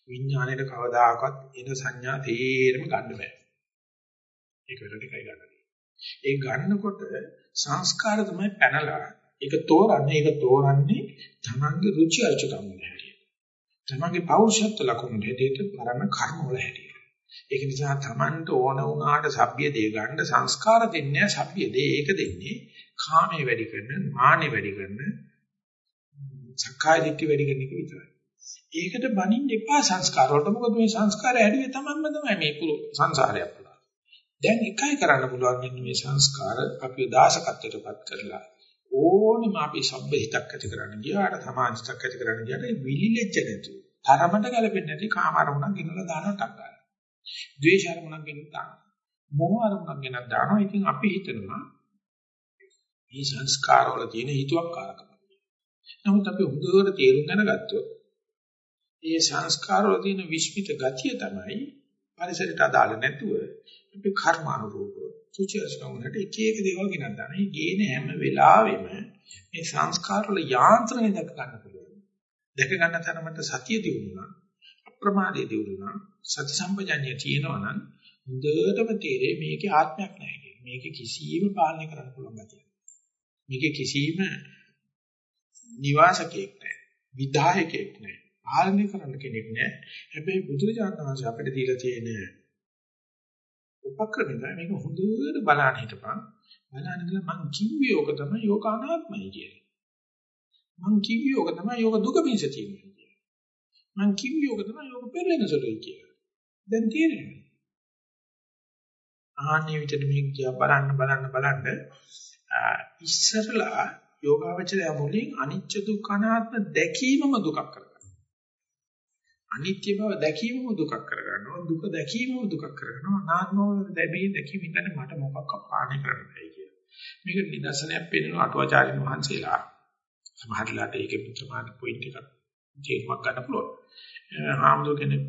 A: විඥාණයට කවදාකවත් එන සංඥා තේරෙම ගන්න බෑ. ඒක වෙලට එකයි ගන්න. ඒ ගන්නකොට සංස්කාර තමයි පැනලා ඒක තෝරන්නේ ඒක තෝරන්නේ තමන්ගේ රුචි අරුචිකම් වල හැටියට. තමන්ගේ පෞරුෂත්ව ලකුණු හැටියට පරණ කර්ම වල හැටියට. ඒක නිසා තමන්ට ඕන වුණාට සભ્ય දේ ගන්න සංස්කාර දෙන්නේ සભ્ય දේ ඒක දෙන්නේ කාමයේ වැඩි කරන මානෙ වැඩි කරන සක්කාය දිට්ඨි වැඩි කරන එක විතරයි. ඒකට බනින්න එපා සංස්කාර වලට මොකද මේ සංස්කාර හැදුවේ තමන්ම තමයි මේ කුළු සංසාරයක් පුරා. දැන් එකයි කරන්න පුළුවන් මේ සංස්කාර අපිව දාශකත්වයටපත් කරලා ඕනෙම අපි සබ්බ හිතක් ඇති කරන්න ගියාට සමාජිතක් ඇති කරන්න ගියාට විලිලෙච්ච නැතු. තරමට ගැලපෙන්නේ නැති කාම අරමුණක් ගෙනලා දානටක් ගන්න. ද්වේෂ අරමුණක් ගෙනලා දාන. මොහ අරමුණක් ගෙනලා දානවා. ඉතින් අපි හිතනවා මේ සංස්කාර වල තියෙන හිතුවක්කාරකම. නමුත් අපි හොඳට තේරුම් ගන්නගත්තොත් මේ සංස්කාර වල තියෙන විශ්මිත ගතිය තමයි පරිසරයට අදාළ නැතුව අපි කර්මානුරූපව සුචිස්කමකට එක එක දේවල් ගෙනත් දාන. මේ ගේන හැම වෙලාවෙම මේ සංස්කාර වල යාන්ත්‍රණය දැක ගන්න පුළුවන්. දැක ගන්න තරමට සතිය දිනුනා අප්‍රමාදයේ දිනුනා සති සම්පජඤ්ඤය තියෙනවා නම් හොඳටම තේරෙයි මේකේ ආත්මයක් නැහැ කියන්නේ. මේක කිසියම් පාලනය කරන්න පුළුවන් ගැතියක්. මේක කිසියම් නිවාසකයක් නැහැ. විධායකයක් නැහැ. පාලනය කරන්න කෙනෙක් නැහැ. හැබැයි බුදුරජාණන් වහන්සේ අපිට දීලා තියෙන උපක්‍රමය මේක හොඳට බලන්න හිටපන්. බලන්න ඉඳලා මං කිව්වේ ඕක තමයි යෝග අනාත්මයි කියලා. මං කිව්වේ ඕක තමයි යෝග දුක පිණිස තියෙන්නේ කියලා. මං කිව්වේ ඕක තමයි යෝග පෙරලෙන සුළුයි කියලා. දැන් තේරෙනවා. ආහනේ විතර මේක දිහා බලන්න බලන්න බලන්න ඉස්සරලා යෝගාවචරය මුලින් අනිච්ච දුක්ඛ අනාත්ම දැකීමම දුකක් කරගන්නවා. අනිත්‍ය බව දැකීමම දුකක් කරගන්නවා දුක දැකීමම දුකක් කරගන්නවා අනාත්ම බව දැබී දැකීම ඉන්නේ මට මොකක් පාණි කරන්න බැයි කියලා. මේක නිදර්ශනයක් පෙන්වන අටුවාචාරින් වහන්සේලා සමහරලාට ඒකෙ ප්‍රමාණ පොයින්ට් එකක් තේරුමක් ගන්න පුළුවන්. හාමුදුර කෙනෙක්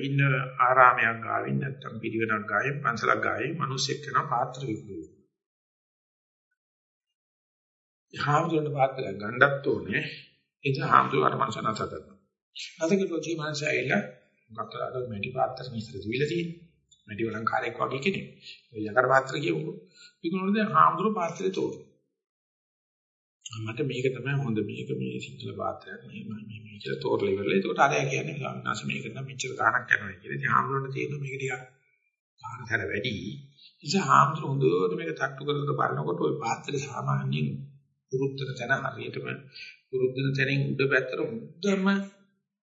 A: ඉන්න ආරාමයක් ගාවින් නැත්තම් පිළිවෙනක් ගායෙන් පන්සලක් ගායේ මිනිස්සෙක් කරන පාත්‍ර විකුණනවා. හාමුදුරන්ට පාත්‍රයක් ගන්නත් ඕනේ. ඒ නිසා හාමුදුරුවෝ මනස නැතත කරනවා. නැතක රොජි මනස ඇවිල්ලා මොකක්ද අර මැටි පාත්‍ර මිශ්‍ර දීලා තියෙන්නේ. මැටි වලන් කාර්යයක් වගේ කෙනෙක්. ඒ යකඩ පාත්‍ර කියවුවෝ. විකුණනද හාමුදුරුවෝ පාත්‍රය තෝරනවා. මට මේක තමයි හොඳ මේක මේ සිංහල පාත්‍රයක් මේ මේ මේ කියලා තෝරලා ඉවරලා ඒකට අරයා කියන්නේ ස්වාමීනාස මේක නම් මෙච්චර ගාණක් කරනවා කියලා. ඉතින් හාමුදුරන්ට තියෙන මේක ටිකක් ගාණතර වැඩි. ඉතින් හාමුදුර හොඳට මේක තට්ටු කරලා බලනකොට ওই පාත්‍රය සාමාන්‍යයෙන් පුරුද්දන තැන හරියටම පුරුද්දන තැනින් උඩ පැත්තට මුද්දම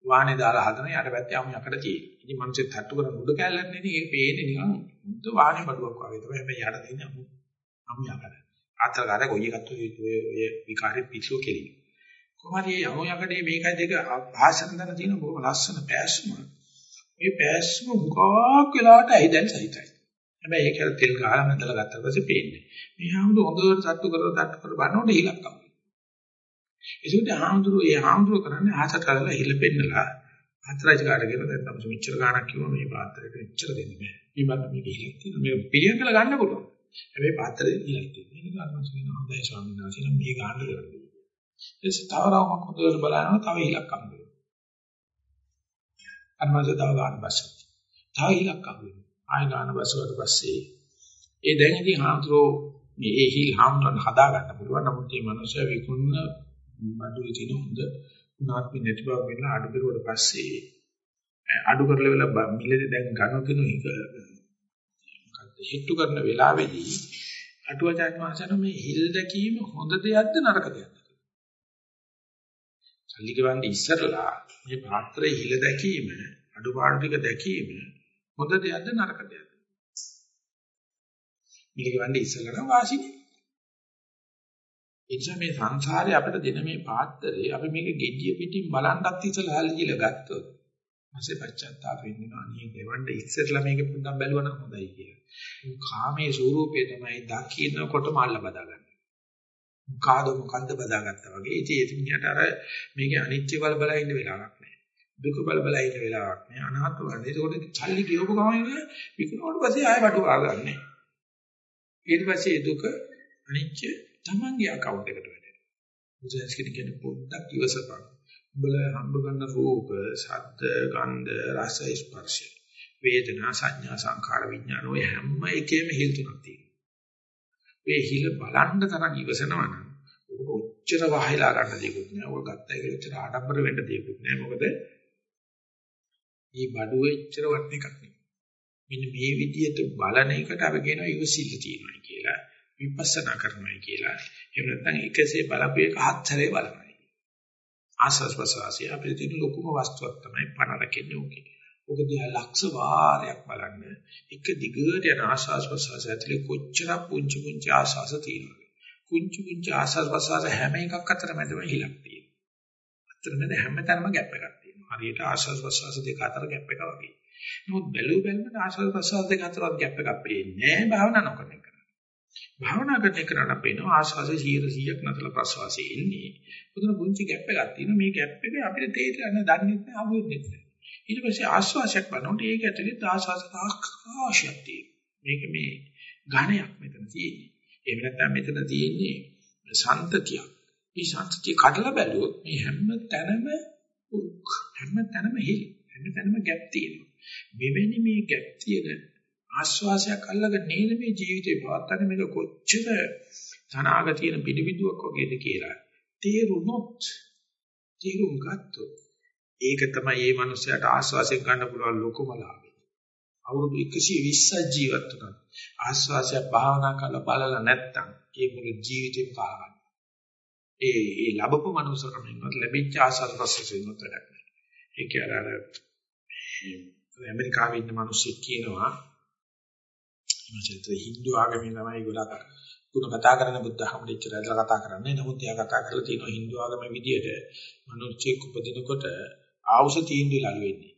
A: වාහනේ දාලා හදන යට පැත්තේ අමු යකඩ තියෙන. ඉතින් මිනිස්සු තට්ටු කරන උඩ කැලලක් නෙදී ඒක පේන්නේ නිකන් මුද්ද වාහනේ බඩුවක් වගේ තමයි. හැබැයි යට තියෙන අමු අමු යකඩ. ආතරකාරය කොයි එකත් ඔය ඔය විකාරේ පිස්සු කෙලි. කොහොමද මේ අමු යකඩේ මේකයි දෙක භාෂණ දන තියෙන බොහොම ලස්සන පෑස්ම. මේ පෑස්ම මුගක් වෙලාවට ඇහිදැන් සහිතයි. හැබැයි ඒක තෙල් ගහලා මැදලා ගත්තා පස්සේ පේන්නේ. මේ හැමෝම හොඳට තට්ටු කරලා තට්ටු කර බලනකොට හිලක් අම්මයි. ඒකට හාමුදුරුවෝ ඒ හාමුදුරුවෝ කරන්නේ ආස කරලා හිල පෙන්නලා අත්‍රාජකාට කියන දැන් තමයි මෙච්චර ගාණක් කිව්වා මේ පාත්‍රයට මෙච්චර දෙන්න බෑ. මේ බලන්න මේක හිලක් තියෙනවා. මේ පිළියම් කළ ගන්න පුළුවන්. හැබැයි පාත්‍රේ හිලක් තියෙනවා. ඒක ගන්න කියන හොඳයි ස්වාමීන් වහන්සේ නම් මේ ගාන්න කරන්නේ. ඒ තවරවමක් හොඳට බලනවා තව හිලක් අම්ම වෙනවා. අන්නස තව ගන්න බස්සක්. තව හිලක් අම්ම වෙනවා. ආය ගන්න බස්සුවට පස්සේ ඒ දැන් ඉතින් හාමුදුරුවෝ මේ ඒ හිල් හාමුදුරන් හදා ගන්න පුළුවන්. නමුත් මේ මනුස්සයා විකුණන බඩුවේ තියෙන හොඳ උනාත්මි නැති බව වෙන අඩු කරුවට පස්සේ අඩු කරලා වෙලා මිලේ දැන් ගන්න කෙනු එක මොකද්ද හිට්ටු කරන වෙලාවේදී අටුවචාන් වහන්සේන මේ හිල් දැකීම හොඳ දෙයක්ද නරක දෙයක්ද සල්ලි ගෙවන්න ඉස්සරලා මේ පාත්‍රයේ හිල දැකීම අඩුපාඩු ටික දැකීම හොඳ දෙයක්ද නරක දෙයක්ද? මිල ගෙවන්න ඉස්සරලා නම් වාසිනේ. එනිසා මේ සංසාරේ අපිට දෙන මේ පාත්‍රය අපි මේක gediya පිටින් බලන්නත් ඉස්සලා හල්ලි කියලා ගත්තොත් මාසේ පච්චත්තාප වෙන්නවා නේ ගෙවන්න ඉස්සරලා මේක පොඩ්ඩක් බැලුවා නම් හොඳයි කියලා. කාමයේ ස්වરૂපය තමයි දකින්නකොටම අල්ල බදාගන්න. මොකාද මොකද්ද බදාගත්තා වගේ. ඉතින් ඒ මිනිහට අර මේකේ අනිත්‍ය බල බල ඉන්න වෙලාවක් නැහැ. දුක බල බල ඉන්න වෙලාවක් නැහැ. අනාත්ම වල. ඒකෝට චල්ලි කියවපු ගමන් විකුණුවට පස්සේ ආයෙ බඩු ආගන්නේ. ඊට පස්සේ දුක අනිත්‍ය තමන්ගේ account එකට වැටෙනවා. මුසස් කියන්නේ පොඩ්ඩක් ඉවසපන්. උඹල හම්බ කරන රූප, ශබ්ද, ගන්ධ, රස, ස්පර්ශ, වේදනා, සංඥා, සංඛාර, විඥාන ඔය හැම එකෙම හිල් තුනක් තියෙනවා. මේ හිල බලන්න තරම් ඉවසනවා නම් ඔබ ඔච්චර වහලා ගන්න දෙයක්වත් නෑ. ඔබ ගත්තා කියලා ඔච්චර ආඩම්බර වෙන්න දෙයක්වත් නෑ. මොකද මේ බඩුව එච්චර වට එකක් නෙමෙයි. මෙන්න මේ විදිහට බලන එකට අපි කියනවා ඉවසිල්ල තියෙනවා කියලා. විපස්සනා කරනවායි කියලා. එහෙම නැත්නම් එකසේ බලපු එක හත් සැරේ බලනවායි. ආස්වාස් ප්‍රසවාසය අපේ තියෙන ලොකුම වස්තුවක් තමයි පණ රකින්නේ ඕකේ. ඔක දිහා ලක්ෂ වාරයක් බලන්න එක දිගට යන ආස්වාස් ප්‍රසවාසය ඇතුලේ කොච්චර පුංචි පුංචි ආස්වාස තියෙනවද? කුංචි කුංචි ආස්වාස් ප්‍රසවාස හැම එකක් අතර මැදම හිලක් තියෙනවා. අතරමැද හැමතැනම ගැප් එකක් තියෙනවා. හරියට ආස්වාස් ප්‍රසවාස දෙක අතර ගැප් එකක් වගේ. නමුත් බැලුව බැලමට ආස්වාස් ප්‍රසවාස දෙක අතරවත් ගැප් එකක් පේන්නේ නැහැ භාවනා නොකරන එක. භාවනා කරන එකට පේනවා ආස්වාසේ 100%ක් නැතලා ප්‍රසවාසයේ ඉන්නේ. පුදුම පුංචි ગેප් එකක් තියෙනවා. මේ ગેප් එක අපිට තේරෙන්නේ නැහැ, දන්නේ නැහැ, අහුවෙන්නේ නැහැ. ඊට පස්සේ ආස්වාසයක් බලනකොට ඒක ඇතුලේ ආස්වාස ආකාශයක් තියෙනවා. මේක මේ ඝණයක් මෙතන තියෙන්නේ. ඒ වෙනත්නම් මෙතන තියෙන්නේ සන්තතියක්. මේ සන්තතිය කඩලා බැලුවොත් මේ හැම තැනම උරුක්, හැම තැනම හිලි, හැම තැනම ගැප් තියෙනවා. මෙවැනි මේ ගැප් තියෙන ආස්වාසයක් අල්ලගෙන නේද මේ ජීවිතේ පවත්තන්නේ මේක කොච්චර තනාග තියෙන පිළිවිදුවක් වගේද කියලා තේරුනොත් තේරුම් ගත්තොත් ඒක තමයි මේ මනුස්සයාට ආස්වාසයෙන් ගන්න පුළුවන් ලොකුම ලාභය. අවුරුදු 120ක් ජීවත් වුණා. ආස්වාසය භාවනා කරලා බලලා නැත්තම් ඒ මුළු ජීවිතේම කාලගන්න. ඒ ඒ ලැබපු මනුස්සකමින්වත් ලැබිච්ච ආස්වාද ප්‍රසස්සෙන්වත් වැඩක් නැහැ. ඒක අර ඇමරිකාවේ ඉන්න මිනිස්සු කියනවා මචං හින්දු ආගමේ තමයි ඒගොල්ලෝ ගුණ කතා කරන බුද්ධ ධර්මෙ ඉච්චර ඇදලා කතා කරන්නේ. නමුත් එයා කතා කරලා තියෙනවා හින්දු ආගමේ විදියට මිනිස්සෙක් උපදිනකොට ආවුස තීන්දුව ලඟ වෙන්නේ.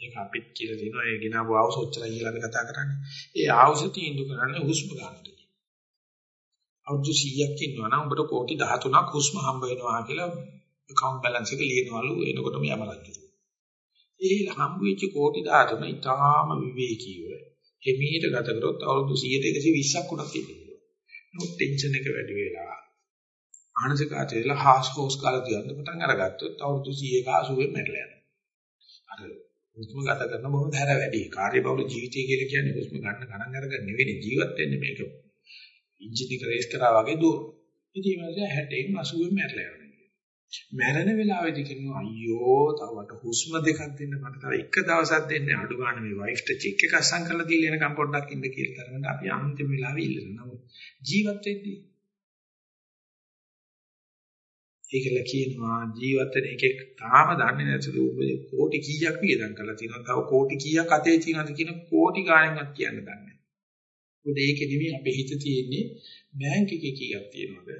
A: ඒක අපිත් කියලා දෙනවා ඒ ගෙනාවු ආවුස ඔච්චරයි කියලා අපි කතා කරන්නේ. ඒ ආවුස තීන්දුව කරන්නේ හුස්ම ගන්නට. අවුරුදු 100ක් ඉන්නවා නම් උඹට කෝටි 13ක් හුස්ම හම්බ වෙනවා කියලා account balance එක ලියනවලු එනකොටම යමරජු. ඒ හම්බ වෙච්ච කෝටි 13 ඊටාම විවේකීව එමීට ගත කරොත් අවුරුදු 100 120ක් උනත් ඉන්න පුළුවන්. නමුත් ටෙන්ෂන් එක වැඩි වෙලා මානසික ආතතියල හාස් හෝස් කාලා තියන්න පටන් අරගත්තොත් අවුරුදු 100ක 80 මැරලා යනවා. අර හුස්ම ගත කරන බොහොම ධාර වැඩි. කාර්යබහුල ජීවිතය කියලා කියන්නේ හුස්ම ගන්න ගණන් අරගෙන නෙවෙයි ජීවත් වෙන්නේ මේක. එන්ජින් එක රේස් කරා වගේ දුර. ඉතින් මේ 60 80 මැරලා යනවා. මැරෙන වෙලාවෙදි කියනවා අයියෝ තවට හුස්ම දෙකක් දෙන්න මට තව එක දවසක් දෙන්න අඩු ගන්න මේ වයිෆ්ට චෙක් එක අස්සම් කරලා දීලා එනකම් පොඩ්ඩක් ඉන්න කියලා තරමට අපි අන්තිම වෙලාවෙ ඉල්ලනවා. නමුත් ජීවත් වෙද්දී ඒකල කියනවා ජීවත් වෙන එකෙක් තාම දන්නේ නැතිලු කෝටි කීයක් වියදම් කරලා තියෙනවා. තව කෝටි කීයක් අතේ තියෙනවද කියන කෝටි ගාණක්වත් කියන්න දන්නේ නැහැ. මොකද ඒකේ නෙමෙයි අපේ හිත තියෙන්නේ බැංක් එකේ කීයක් තියෙනවද?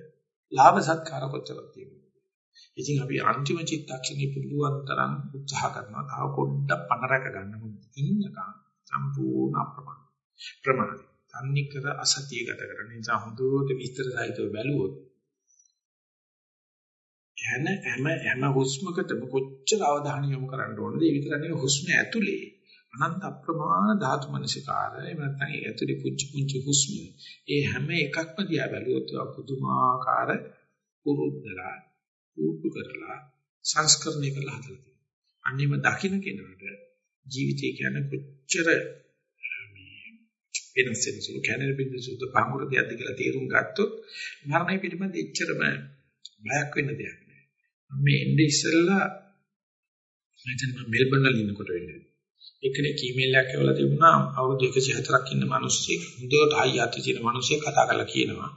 A: ලාභ සත්කාර කොච්චරක් තියෙනවද? ඉතින් අපි අන්තිම චිත්තක්ෂණේ පුළුවන් තරම් උත්සාහ කරනවා. තව පොඩ්ඩක් පණ රැක ගන්න මොකද ඉන්නකම් සම්පූර්ණ අප්‍රමාණ. ප්‍රමාණයි. තන්නේ කර අසතිය ගත කරන නිසා හොඳට විස්තර සහිතව බැලුවොත් හැම හැම හැම හුස්මකටම කොච්චර අවධානය යොමු කරන්න ඕනද? ඒ විතර නෙවෙයි හුස්ම ඇතුලේ අනන්ත අප්‍රමාණ ධාතු මනසිකාරය එහෙම නැත්නම් ඒ ඇතුලේ පුංචි පුංචි හුස්ම ඒ හැම එකක්ම දිහා බැලුවොත් පුදුමාකාර පුරුද්දලා පුරුදු කරලා සංස්කරණය කරලා හදලා තියෙනවා. අන්නේම දකින්න කෙනාට ජීවිතය කියන්නේ කොච්චර මේ වෙනස් වෙන සුළු කැනර බින්දු සුදු පහමුර දෙයක්ද කියලා තේරුම් ගත්තොත් මරණය පිළිබඳ එච්චරම බයක් වෙන්න දෙයක් නෑ. මේ එnde ඉස්සෙල්ලා මම මෙල්බන් වල ඉන්නකොට වෙන්නේ. එකනේ ඊමේල් එකක් එවලා තිබුණා අවුරුදු 104ක් ඉන්න මිනිස්සෙක් හොඳට හයි අත තියෙන මිනිස්සෙක් කතා කරලා කියනවා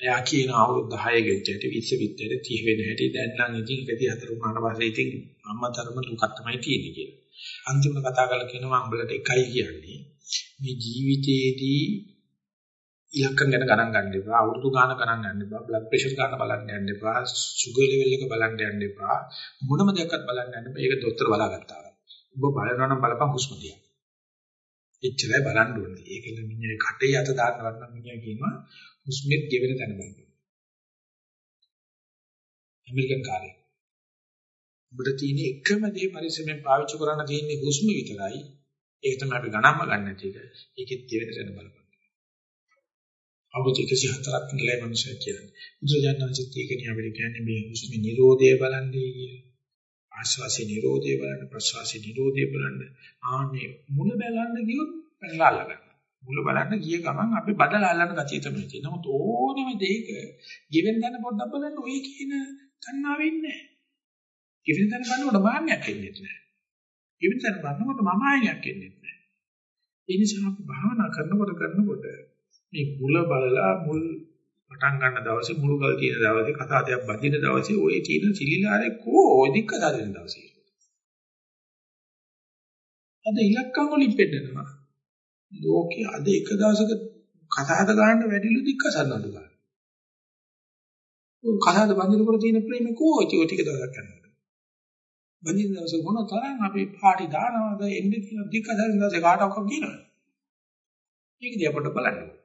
A: එයා කියන අවුරුදු 10 ගෙච්චට 20 විතර 30 වෙන හැටි දැන් නම් ඉතින් 104 වුණාට පස්සේ ඉතින් අම්මතරම දුකක් තමයි තියෙන්නේ කියලා. අන්තිමට කතා කරලා කියනවා උඹලට එකයි කියන්නේ මේ ජීවිතයේදී ඉලක්කම් ගැන ගණන් ගන්න එපා අවුරුදු ගාන ගණන් ගන්න එපා බ්ලඩ් ප්‍රෙෂර් ගන්න බලන්න යන්න එපා සුගර් ලෙවල් එක බලන්න යන්න එපා මොනම දෙයක්වත් බලන්න යන්න එපා ඒක දොස්තර බලාගත්තා. ඔබ බලනවා නම් බලපන් හුස්ම දිහා. එච්චරයි බලන්න ඕනේ. ඒකල මිනිහේ කටේ අත දාන්නවත් නම් මිනිහා කියනවා හුස්මෙත් ගෙවෙන තැන බලන්න. ඇමරිකන් කාර්යය. ඔබට තියෙන එකම දේ පරිස්සමෙන් පාවිච්චි කරන්න තියෙන්නේ හුස්ම විතරයි. ඒක තමයි අපි ගණන්ම ගන්න නැති එක. ඒකෙත් ගෙවෙන තැන බලන්න. අවුරුදු 104ක් ඉඳලා මනුස්සය කියන්නේ. බුදුරජාණන්සේත් ඒකනේ අපිට කියන්නේ මේ හුස්ම නිරෝධය බලන්නේ කියලා. ආශ්වාසයේ නිරෝධය බලන්න ප්‍රශ්වාසයේ නිරෝධය බලන්න ආන්නේ මුල බලන්න ගියොත් පැනලා අල්ලගන්න. මුල බලන්න ගිය ගමන් අපි බදලා අල්ලන්න ගතිය තමයි තියෙන්නේ. නමුත් ඕනෙම දෙයක ගෙවෙන දන පොඩ්ඩක් බලන්න ඔය කියන තණ්හාව වෙන්නේ නැහැ. ගෙවෙන දන බලනකොට මාන්නයක් එන්නේ නැහැ. ගෙවෙන දන බලනකොට මම ආයයක් එන්නේ නැහැ. ඒ නිසා අපි භාවනා කරනකොට කරනකොට මේ මුල බලලා මුල් පටන් ගන්න දවසේ මුළුගල් තියෙන දවසේ කතා දෙයක් බඳින දවසේ ඔය තියෙන සිලිලාරේ කෝ ඔදික්ක දාන දවසේ. අද ඉලක්කම් වලින් පෙන්නනවා. ලෝකයේ අද එක දවසක කතාද ගන්න වැඩිලු දික්ක සන්නඳු ගන්න. ඔය කතාද බඳිනකොට තියෙන ප්‍රේමේ කෝ ඔය ටික දවසක් කරනවා. බඳින දවස මොන තරම් අපි පාටි දානවද එන්නේ කියලා දික්ක දාන දවසේ කාටවත් කියනවා. ඒක දිහා පොඩ්ඩක් බලන්න.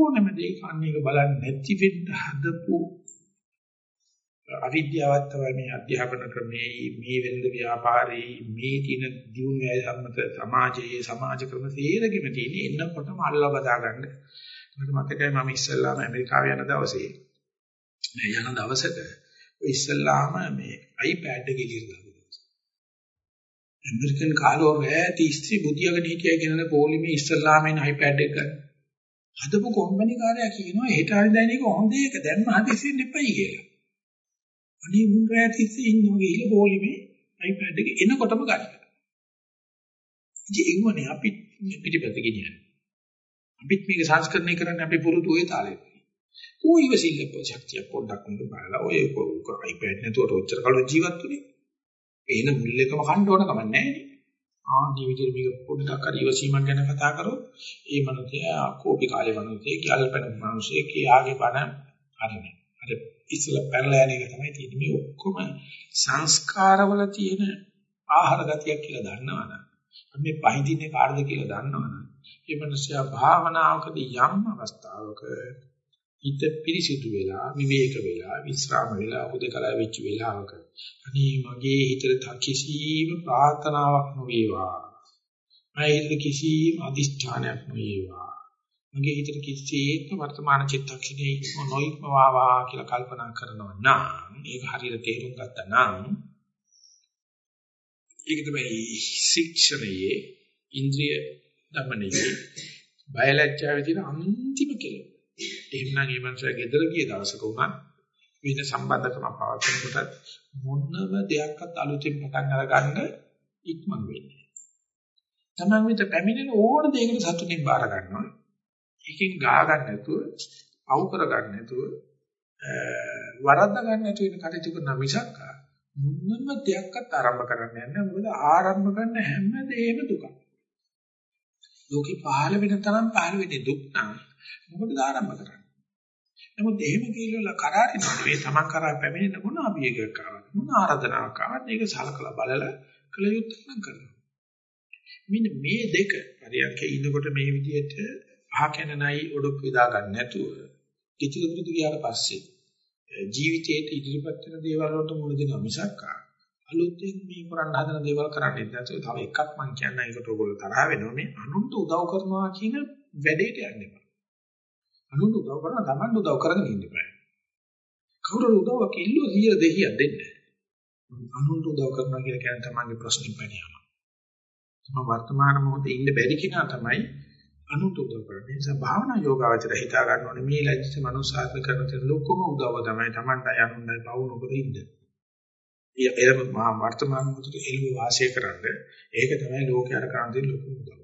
A: ඕනම දෙයක අන්නේක බලන්නේ නැති වෙන්න හදපු අවිද්‍යාවත් තමයි මේ අධ්‍යාපන ක්‍රමයේ මේ වෙළඳ ව්‍යාපාරේ මේ තින දියුණුවයි සම්මත සමාජයේ සමාජ ක්‍රම සේරගෙම තියෙන එන්නකොටම අල්ලා බදා ගන්න. මට මතකයි මම ඉස්සල්ලාම ඇමරිකාව යන දවසේ මේ යන දවසක ඉස්සල්ලාම මේ iPad එක ඉලියලා ඇමරිකන් කාලෝ රෑ 30 බුදියාගෙන හිටියයි කියන පොලිමේ ඉස්සල්ලාම එන iPad එක ගන්න. හදපු කම්පැනි කාර්යය කියනවා හෙට හරි දැන් එක හොඳ එක දැන්ම හදිස්සියෙන් එපයි කියලා. අනේ මුන් රෑ තිස්සේ ඉන්නවා ගිහලා පොලිමේ iPad එක එනකොටම ගන්න. ඉතින් එන්නේ අපි පිටිපස්ස ගෙනියන්නේ. අපිත් මේක සංස්කරණය කරන්න අපි පුරුදු ওই තාලෙට. ඌ ඉවසිල්ල ශක්තිය පොඩ්ඩක් උඹ බලලා ඔය iPad නැතුවට ඔච්චර කල් ජීවත් වුනේ. එන මුල් එකම කන්න ඕන කම නැහැ නේ. ආදී විදිහට මේක පොඩ්ඩක් හරි ඉවසීමක් ගැන කතා කරොත් ඒ මනුස්සයා කෝපි කාලේ මනුස්සයෙක් කියල්පන මනුස්සයෙක් යාගේ බණ හරිනේ. අර ඉස්සලා පැනලා යන එක තමයි තියෙන්නේ. මේ ඔක්කොම සංස්කාරවල තියෙන ආහාර ගතියක් කියලා දන්නවනම් මේ පහඳින්නේ කාටද කියලා දන්නවනම් ඒ මනුස්සයා භාවනාවකදී යම් අවස්ථාවක හිත පිරිසිදු වෙලා විවේක වෙලා විස්රාම වෙලා උදකලා වෙච්ච වෙලාවක අනේ මගේ හිතට කිසිම ප්‍රාර්ථනාවක් නොවේවා. මගේ හිතට කිසිම අදිෂ්ඨානයක් නොවේවා. මගේ හිතට කිසිසේත්ම වර්තමාන චිත්තක්ෂණයේ නොයික්මවාවා කියලා කල්පනා කරනවා නම් ඒක හරියට තේරුම් ගත්තා නම් ඒක තමයි ශික්ෂණයේ ඉන්ද්‍රිය දමනයේ බයලජ්ජාවේ තියෙන අන්තිම කෙලෙස් එහෙමනම් මේ මනුස්සයා ගෙදර ගිය දවසක උනත් වෙන සම්බන්ධකම පවත්වනකොට මොනම දෙයක්වත් අලුතෙන් පටන් අරගන්න ඉක්මන් වෙන්නේ. තමන් විතර පැමිණෙන ඕන දෙයකට සතුටින් බාර ගන්නවා. ඒකෙන් ගා ගන්න නැතුව, අවු කර ගන්න නැතුව, වරද්ද ගන්න නැතුව ඉන්න කටයුතු කරන මිසක් මොනම දෙයක්වත් ආරම්භ කරන්න යන්නේ මොකද ආරම්භ කරන හැම දෙයක්ම දුකක්. ලෝකේ පහළ වෙන තරම් පහළ වෙන්නේ දුක් නම් මොකටද ආරම්භ කරන්නේ? නමුත් එහෙම කියලා කරාරිනකොට මේ තමන් කරා පැමිණෙන මොන අභියෝගයක් ආවත් මොන ආරාධනාවක් ආවත් ඒක සලකලා බලලා කළ යුත්තක් නම් කරනවා. මෙන්න මේ දෙක පරියන්කේ ඉන්නකොට මේ විදිහට අහකෙනනයි ඔඩොක් විදා ගන්න නැතුව කිචිලුරුදු ගියාට පස්සේ ජීවිතයේ ඉදිරිපත් වෙන දේවල් වලට මුල දෙනවා මිසක් අලුතෙන් මේ කරන්න හදන දේවල් කරන්නේ නැතුව තව එකක් මම කියන්න ඒකට ඔයගොල්ලෝ තරහ වෙනවා මේ අනුන්ට උදව් කරනවා කියන වැඩේට යන්න එපා. අනුන්ට උදව් කරන තමන්ට උදව් කරගෙන ඉන්න බෑ. කවුරු උදව්වක් ඉල්ලුව 100 200ක් දෙන්න. අනුන්ට උදව් කරනවා කියලා කියන්නේ තමන්ගේ ප්‍රශ්නින් පැනියම. තම වර්තමාන මොහොතේ ඉන්න බැරි කෙනා තමයි අනුන්ට උදව් කරන්නේ. ඒ නිසා භාවනා යෝගාවචර හිතා ගන්න ඕනේ මේ ලැජ්ජිත මනුස්සාත්ම කරන තේ ලොකම උදව්ව තමයි තමන්ට යනුන්යි පවු නොකර ඉන්න. ඒ මහා වර්තමාන මොහොතේ එළව වාසය කරන්න ඒක තමයි ලෝකයට කරන දේ ලොකු උදව්.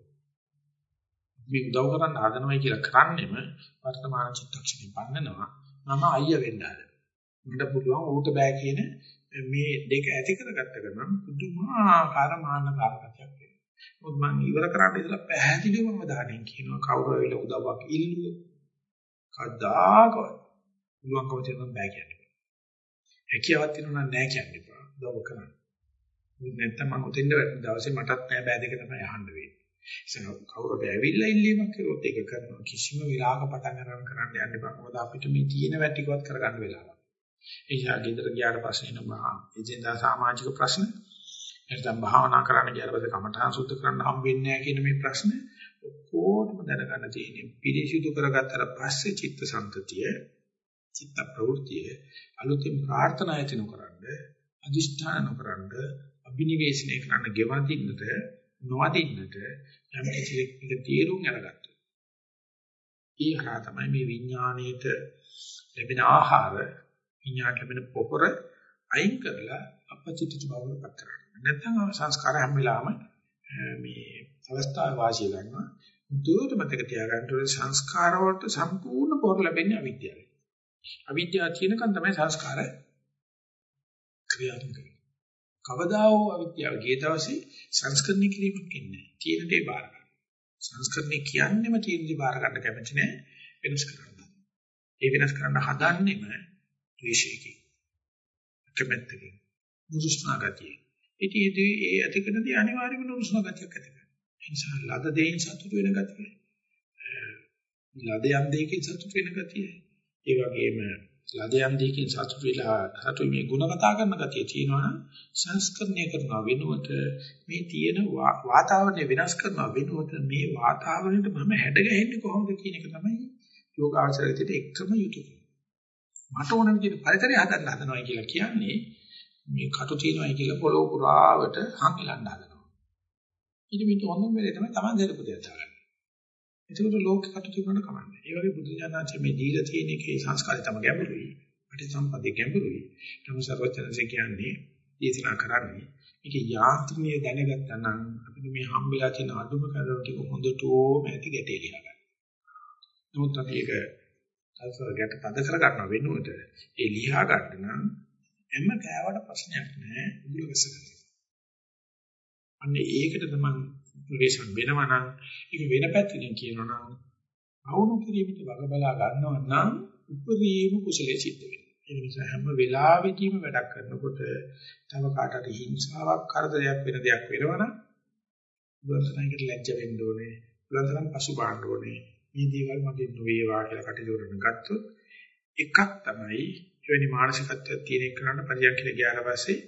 A: මේ උදව් කරන්න හදනවයි කියලා කරන්නේම වර්තමාන චිත්තක්ෂණය පන්නනවා. මම අයියා වෙන්න හදනවා. මට පුළුවන් ඌට බෑ කියන මේ දෙක ඇති කරගත්ත ගමන් පුදුමාකාර මාන්න කාරකයක් වෙනවා. මොකද මම ඉවර කරන්න ඉතලා පැහැදිලිවම දාන්නේ කියනවා කවුරු වෙල උදව්වක් ඉල්ලුවොත් කද්දාකවත් පුළුවන්කම තියෙනවා බෑ කියන්නේ. හැකියාවක් තියෙනවා නෑ කියන්නේ බා. උදව් කරන්න. නැත්තම් මම උතෙන්ද වැටෙන දවසේ මටත් නෑ බෑ දෙක තමයි අහන්න වෙන්නේ. ඒක කවුරුද ඇවිල්ලා ඉල්ලීමක් කරොත් ඒක කරනවා කිසිම විලාක පටන් ගන්න කරන්න යන්න බෑ. මොකද අපිට මේ තියෙන වැටිකවත් කරගන්න වෙලාවක්. ඒ නිසා ගෙදර ගියාට පස්සේ එනවා එදිනදා සමාජික ප්‍රශ්න. නැත්නම් භාවනා කරන්න ගියාට පස්සේ කමඨාන් සුද්ධ කරන්න හම් වෙන්නේ නැහැ කියන මේ ප්‍රශ්න ඔක්කොටම දැනගන්න තියෙන්නේ පිරිසිදු කරගත්තට පස්සේ චිත්ත සම්තතිය චිත්ත ප්‍රවෘත්තිය අලුතින් ප්‍රාර්ථනා ඇති නොකරනද අදිෂ්ඨාන නොකරනද අභිනිවේෂණය කරන්න ගෙවදින්නට නොවදින්නට යම් කිසි එක තීරුම් අරගත්තා. ඊහා තමයි මේ විඥාණයට ලැබෙන ආහාර විඥාට ලැබෙන පොහොර අයින් කරලා අපචිතිත බවට පත් කරනවා. නැත්නම් සංස්කාර හැම වෙලාවෙම මේ අවස්ථාව වාසිය ගන්නවා. දුරට මතක තියාගන්න ඕනේ සංස්කාර වලට සම්පූර්ණ පොහොර ලැබෙන්නේ අවිද්‍යාවෙන්. අවිද්‍යාව තියෙනකන් තමයි සංස්කාර ක්‍රියාත්මක වෙන්නේ. කවදා හෝ අවිද්‍යාව ගිය දවසේ සංස්කරණය කිරීමක් ඉන්නේ. තියෙන දේ බාර ගන්න. සංස්කරණය කියන්නේම තියෙන දේ බාර ගන්න කැමති නෑ වෙනස් කරන්න. ඒ වෙනස් කරන්න හදන්නෙම ද්වේෂයකින්. කැමැත්තකින්. නුරුස්නා ගතිය. ඉතින් ඒ ඇතිකනදී අනිවාර්යයෙන්ම නුරුස්නා ගතියක් ඇති කරනවා. ඒ නිසා ලද දෙයින් සතුට වෙන ගතිය. ලද යම් දෙයකින් සතුට වෙන ගතිය. ඒ වගේම ලදයන් දෙකකින් සතුට වෙලා සතු මේ ಗುಣ කතා කරන ගතිය තියෙනවා සංස්කරණය කරන වෙනුවට මේ තියෙන වාතාවරණය වෙනස් කරන වෙනුවට මේ වාතාවරණයට මම හැඩ ගැහෙන්නේ කොහොමද කියන එක තමයි යෝගාචරයට එකම යුතුය. මට ඕන විදිහට පරිසරය හදන්න හදනවා කියලා කියන්නේ මේ කටු තියනවායි කියලා පොළොව පුරාවට හංගලන්න හදනවා. ඉතින් මේක හොඳම වෙලේ තමයි Taman දෙලපු දෙයක් දාගන්න. ඒකට ලෝකෙ කටු තිබුණාට කමන්නේ. ඒ වගේ බුදු දඥාන්සේ මේ දීලා තියෙන එකේ සංස්කාරය තම ගැඹුරුයි. පටිසම්පදේ ගැඹුරුයි. නමුත් සර්වචනසේ කියන්නේ දේශනා කරන්නේ මේක යාන්ත්‍රණීය දැනගත්තා නම් අපිට මේ හම්බෙලා තියෙන අඩුම කරුණු ටික හොඳටම ඇති ගැටේ ලියා ගන්න. නමුත් අපි ඒක අල්සර් ගැට පද කර ගන්න වෙනුවට ඒ ලියා ගන්න නම් හැම කෑවට ප්‍රශ්නයක් නෑ උගුල ගසගන්න. අන්න ඒකට තමයි ප්‍රවේශම් වෙනවා නම් ඒක වෙන පැත්තකින් කියනවා නම් අවුණු කිරීමට වග බලා ගන්නවා නම් උපරිම කුසලයේ සිද්ධ වෙනවා. ඒ නිසා හැම වෙලාවෙදීම වැඩක් කරනකොට තව කාටට හිංසාවක් කරදරයක් වෙන දෙයක් වෙනවනම් බුදුසසුනකට ලැජ්ජ වෙන්න ඕනේ. බුදුසසුන පසුබාන්න ඕනේ. මේ දේවල් මගේ නොවේවා කියලා කටයුතු කරන ගත්තොත් එකක් තමයි එවැනි මානසිකත්වයක් තියෙන එකනට පරියන්කල ගියාට පස්සේ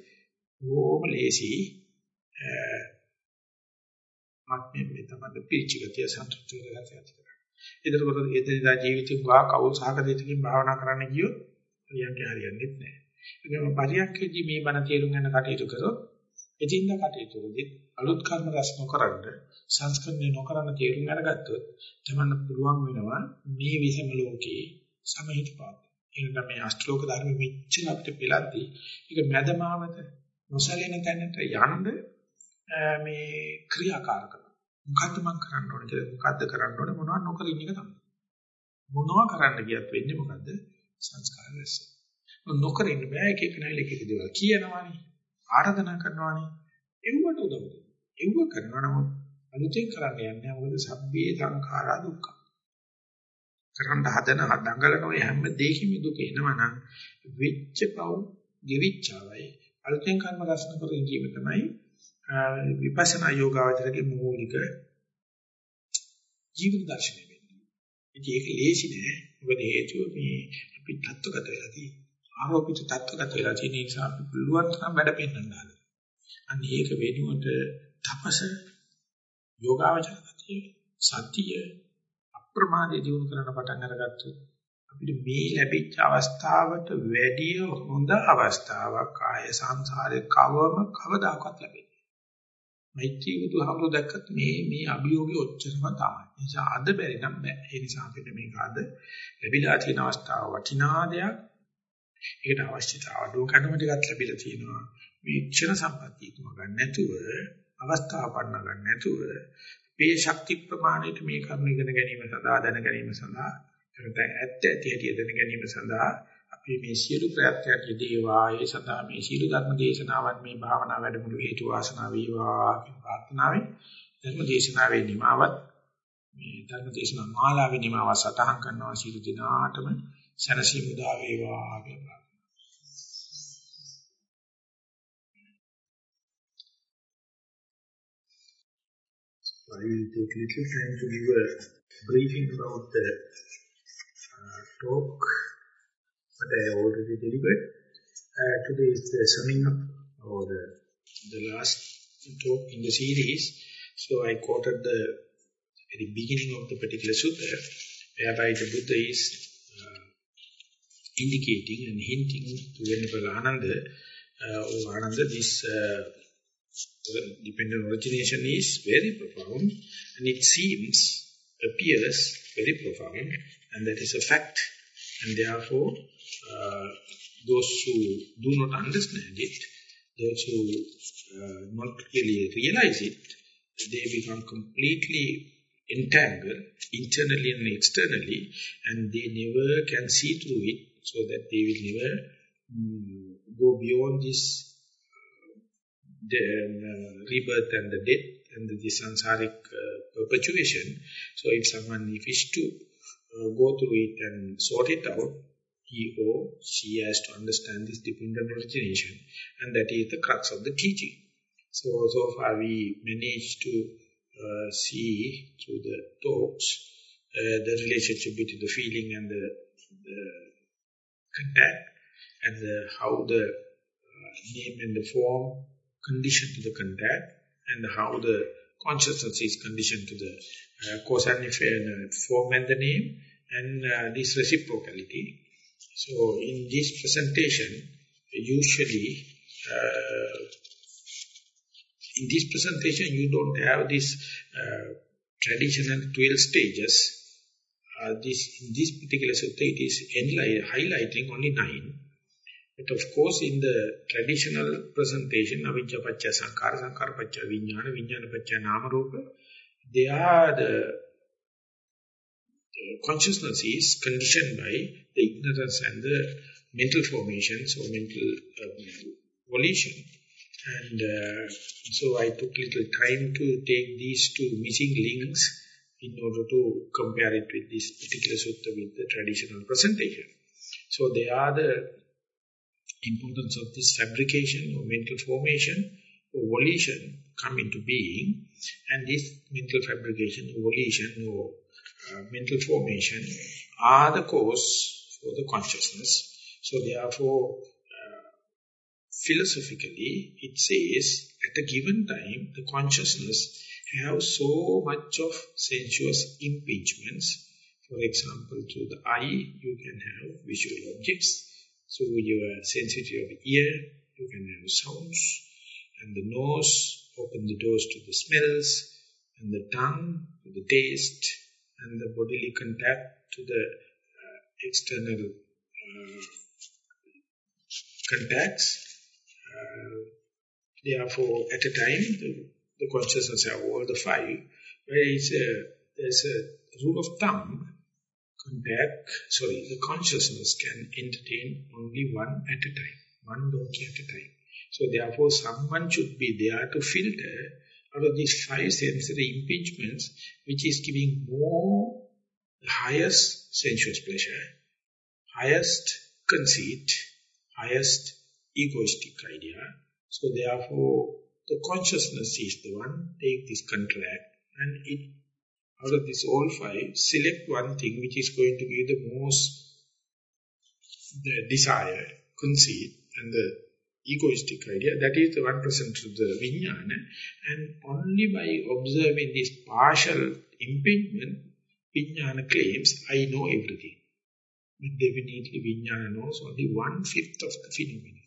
A: ඕම ලේසි මත්මේ මේ තමයි පිළිචිගතිය සන්තුෂ්ටි කරගතිය ඇති කරගන්න. එතකොට එදිනදා ජීවිතේ ගා කවුල් සහගතයකින් භාවනා කරන්න ගියොත් පරියන්ක හරියන්නේ නැහැ. ඒකම පරියන්කේදී මේ බණ තේරුම් ගන්න කටයුතු කරොත් එදින්දා කටයුතු වලදී අලුත් කර්ම රැස් නොකරන සංස්කරණය නොකරන තේරුම් අරගත්තොත් තමන්න පුළුවන් වෙනවා මේ විසම ලෝකේ සමහිත පාත. එනකම් මේ අෂ්ටලෝක ධර්ම මෙච්චර අපිට පෙළද්දී ඒක මැදමාවත නොසැලෙන තැනට යන්න මේ ක්‍රියාකාරකම. මොකද්ද මම කරන්න ඕනේ කියලා මොකද්ද කරන්න ඕනේ මොනවද නොකර ඉන්න එක තමයි. මොනවා කරන්න ගියත් වෙන්නේ මොකද්ද? සංස්කාර රැස්. නොකර ඉන්න බෑ එක එක නැල එක එක දේවල් කියනවානේ. ආරාධනා කරනවානේ. එව්වට උදව් දෙන්න. එව්ව කරනවා නම් අලුතෙන් කරන්න යන්නේ මොකද සබ්බේ සංඛාරා දුක්ඛ. කරන්න හදන දඟලන ඔය හැම දෙයකින්ම දුක එනවා නම් වෙච්ච පව් ගෙවිච්චවයි අලුතෙන් කර්ම රැස් නොකර ඉඳීම තමයි විපස්සනා යෝගාවචරයේ මූලික ජීවන දර්ශනය වෙන්නේ. ඉතින් ඒක ලේසි නෑ. මොකද හේතුව මේ අපි තත්ත්වගත වෙලා තියෙන්නේ. ආරෝපිත තත්ත්වගත වෙලා තියෙන නිසා අපි පුළුවන් තරම් වැඩ පෙන්නන්න හදනවා. අන්න ඒක වෙනුවට තපස යෝගාවචරය සතිය අප්‍රමාදයේ දිනු කරන පටන් අරගත්තොත් අපිට මේ ලැබිච්ච අවස්ථාවට වැඩිය හොඳ අවස්ථාවක් ආය සංසාරේ කවම කවදාකවත් ලැබෙන්නේ මෛත්‍රී බුදුහාමුදුරු දැක්කත් මේ මේ අභියෝගය ඔච්චරම තමයි. ඒ නිසා අද බැරි නම් බෑ. ඒ නිසා අපිට මේක අද ලැබිලා තියෙන අවස්ථාව වටිනා දෙයක්. ඒකට අවශ්‍යතාව අඩුවකටම ටිකක් ලැබිලා තියෙනවා. මේ ක්ෂණ සම්පත්තියකම ගන්න නැතුව අවස්ථාව පන්න ගන්න නැතුව මේ ශක්ති ප්‍රමාණයට මේ කරුණ ඉගෙන ගැනීම සඳහා දැන ගැනීම සඳහා නැත්නම් ඇත්ත ඇති හැටි දැන ගැනීම සඳහා අපි මේ සියලු ප්‍රයත්නයක් යෙදේවා. ඒ සඳහා මේ සියලු ධර්ම දේශනාවන් මේ භාවනා වැඩමුළු හේතු වාසනා වේවා කියන ප්‍රාර්ථනාවෙන් ධර්ම දේශනාවේ නිමාවත් මේ ධර්ම දේශනා මාලාවේ නිමාව සටහන් කරනවා. සියලු දිනාටම සනසි මුදා වේවා කියලා
B: I will take little time to give a briefing about the uh, talk that I already delivered. Uh, today is the summing up or the, the last talk in the series. So I quoted the very beginning of the particular sutta whereby the Buddha is uh, indicating and hinting to Venerable Ananda, uh, oh Ananda, this uh, dependent origination is very profound and it seems, appears very profound and that is a fact and therefore uh, those who do not understand it, those who uh, not really realize it, they become completely entangled internally and externally and they never can see through it so that they will never um, go beyond this the uh, rebirth and the death and the, the uh, perpetuation. So if someone wishes to uh, go through it and sort it out, he or she has to understand this dependent origination and that is the crux of the teaching. So, so far we managed to uh, see through the talks uh, the relationship between the feeling and the, the contact and the, how the uh, name and the form condition to the contact and how the consciousness is conditioned to the uh, cause and effect, form and the name and this reciprocality. So in this presentation, usually uh, in this presentation you don't have this uh, traditional 12 stages. Uh, this In this particular sutta it is highlighting only nine. But of course, in the traditional presentation, avijja pacha sankara, sankara pacha vijnana, vijnana they are the, the consciousness is conditioned by the ignorance and the mental formations or mental um, volition. And uh, so I took little time to take these two missing links in order to compare it with this particular sutta with the traditional presentation. So they are the importance of this fabrication or mental formation or volition come into being and this mental fabrication or volition or uh, mental formation are the cause for the consciousness. So therefore, uh, philosophically, it says at a given time, the consciousness have so much of sensuous impingements. For example, through the eye, you can have visual objects. So your sensitivity of ear, you can have sounds, and the nose open the doors to the smells, and the tongue to the taste, and the bodily contact to the uh, external uh, contacts. Uh, therefore, at a time, the, the consciousness have all the five, where it's a, there's a rule of thumb contact, sorry, the consciousness can entertain only one at a time, one donkey at a time. So therefore someone should be there to filter out of these five sensory impingements which is giving more the highest sensuous pleasure, highest conceit, highest egoistic idea. So therefore the consciousness is the one, take this contract and it out of these all five, select one thing which is going to give the most the desire, conceit, and the egoistic idea. That is the one to the vijnana. And only by observing this partial impingement, vijnana claims, I know everything. But definitely vijnana knows only one-fifth of the phenomena.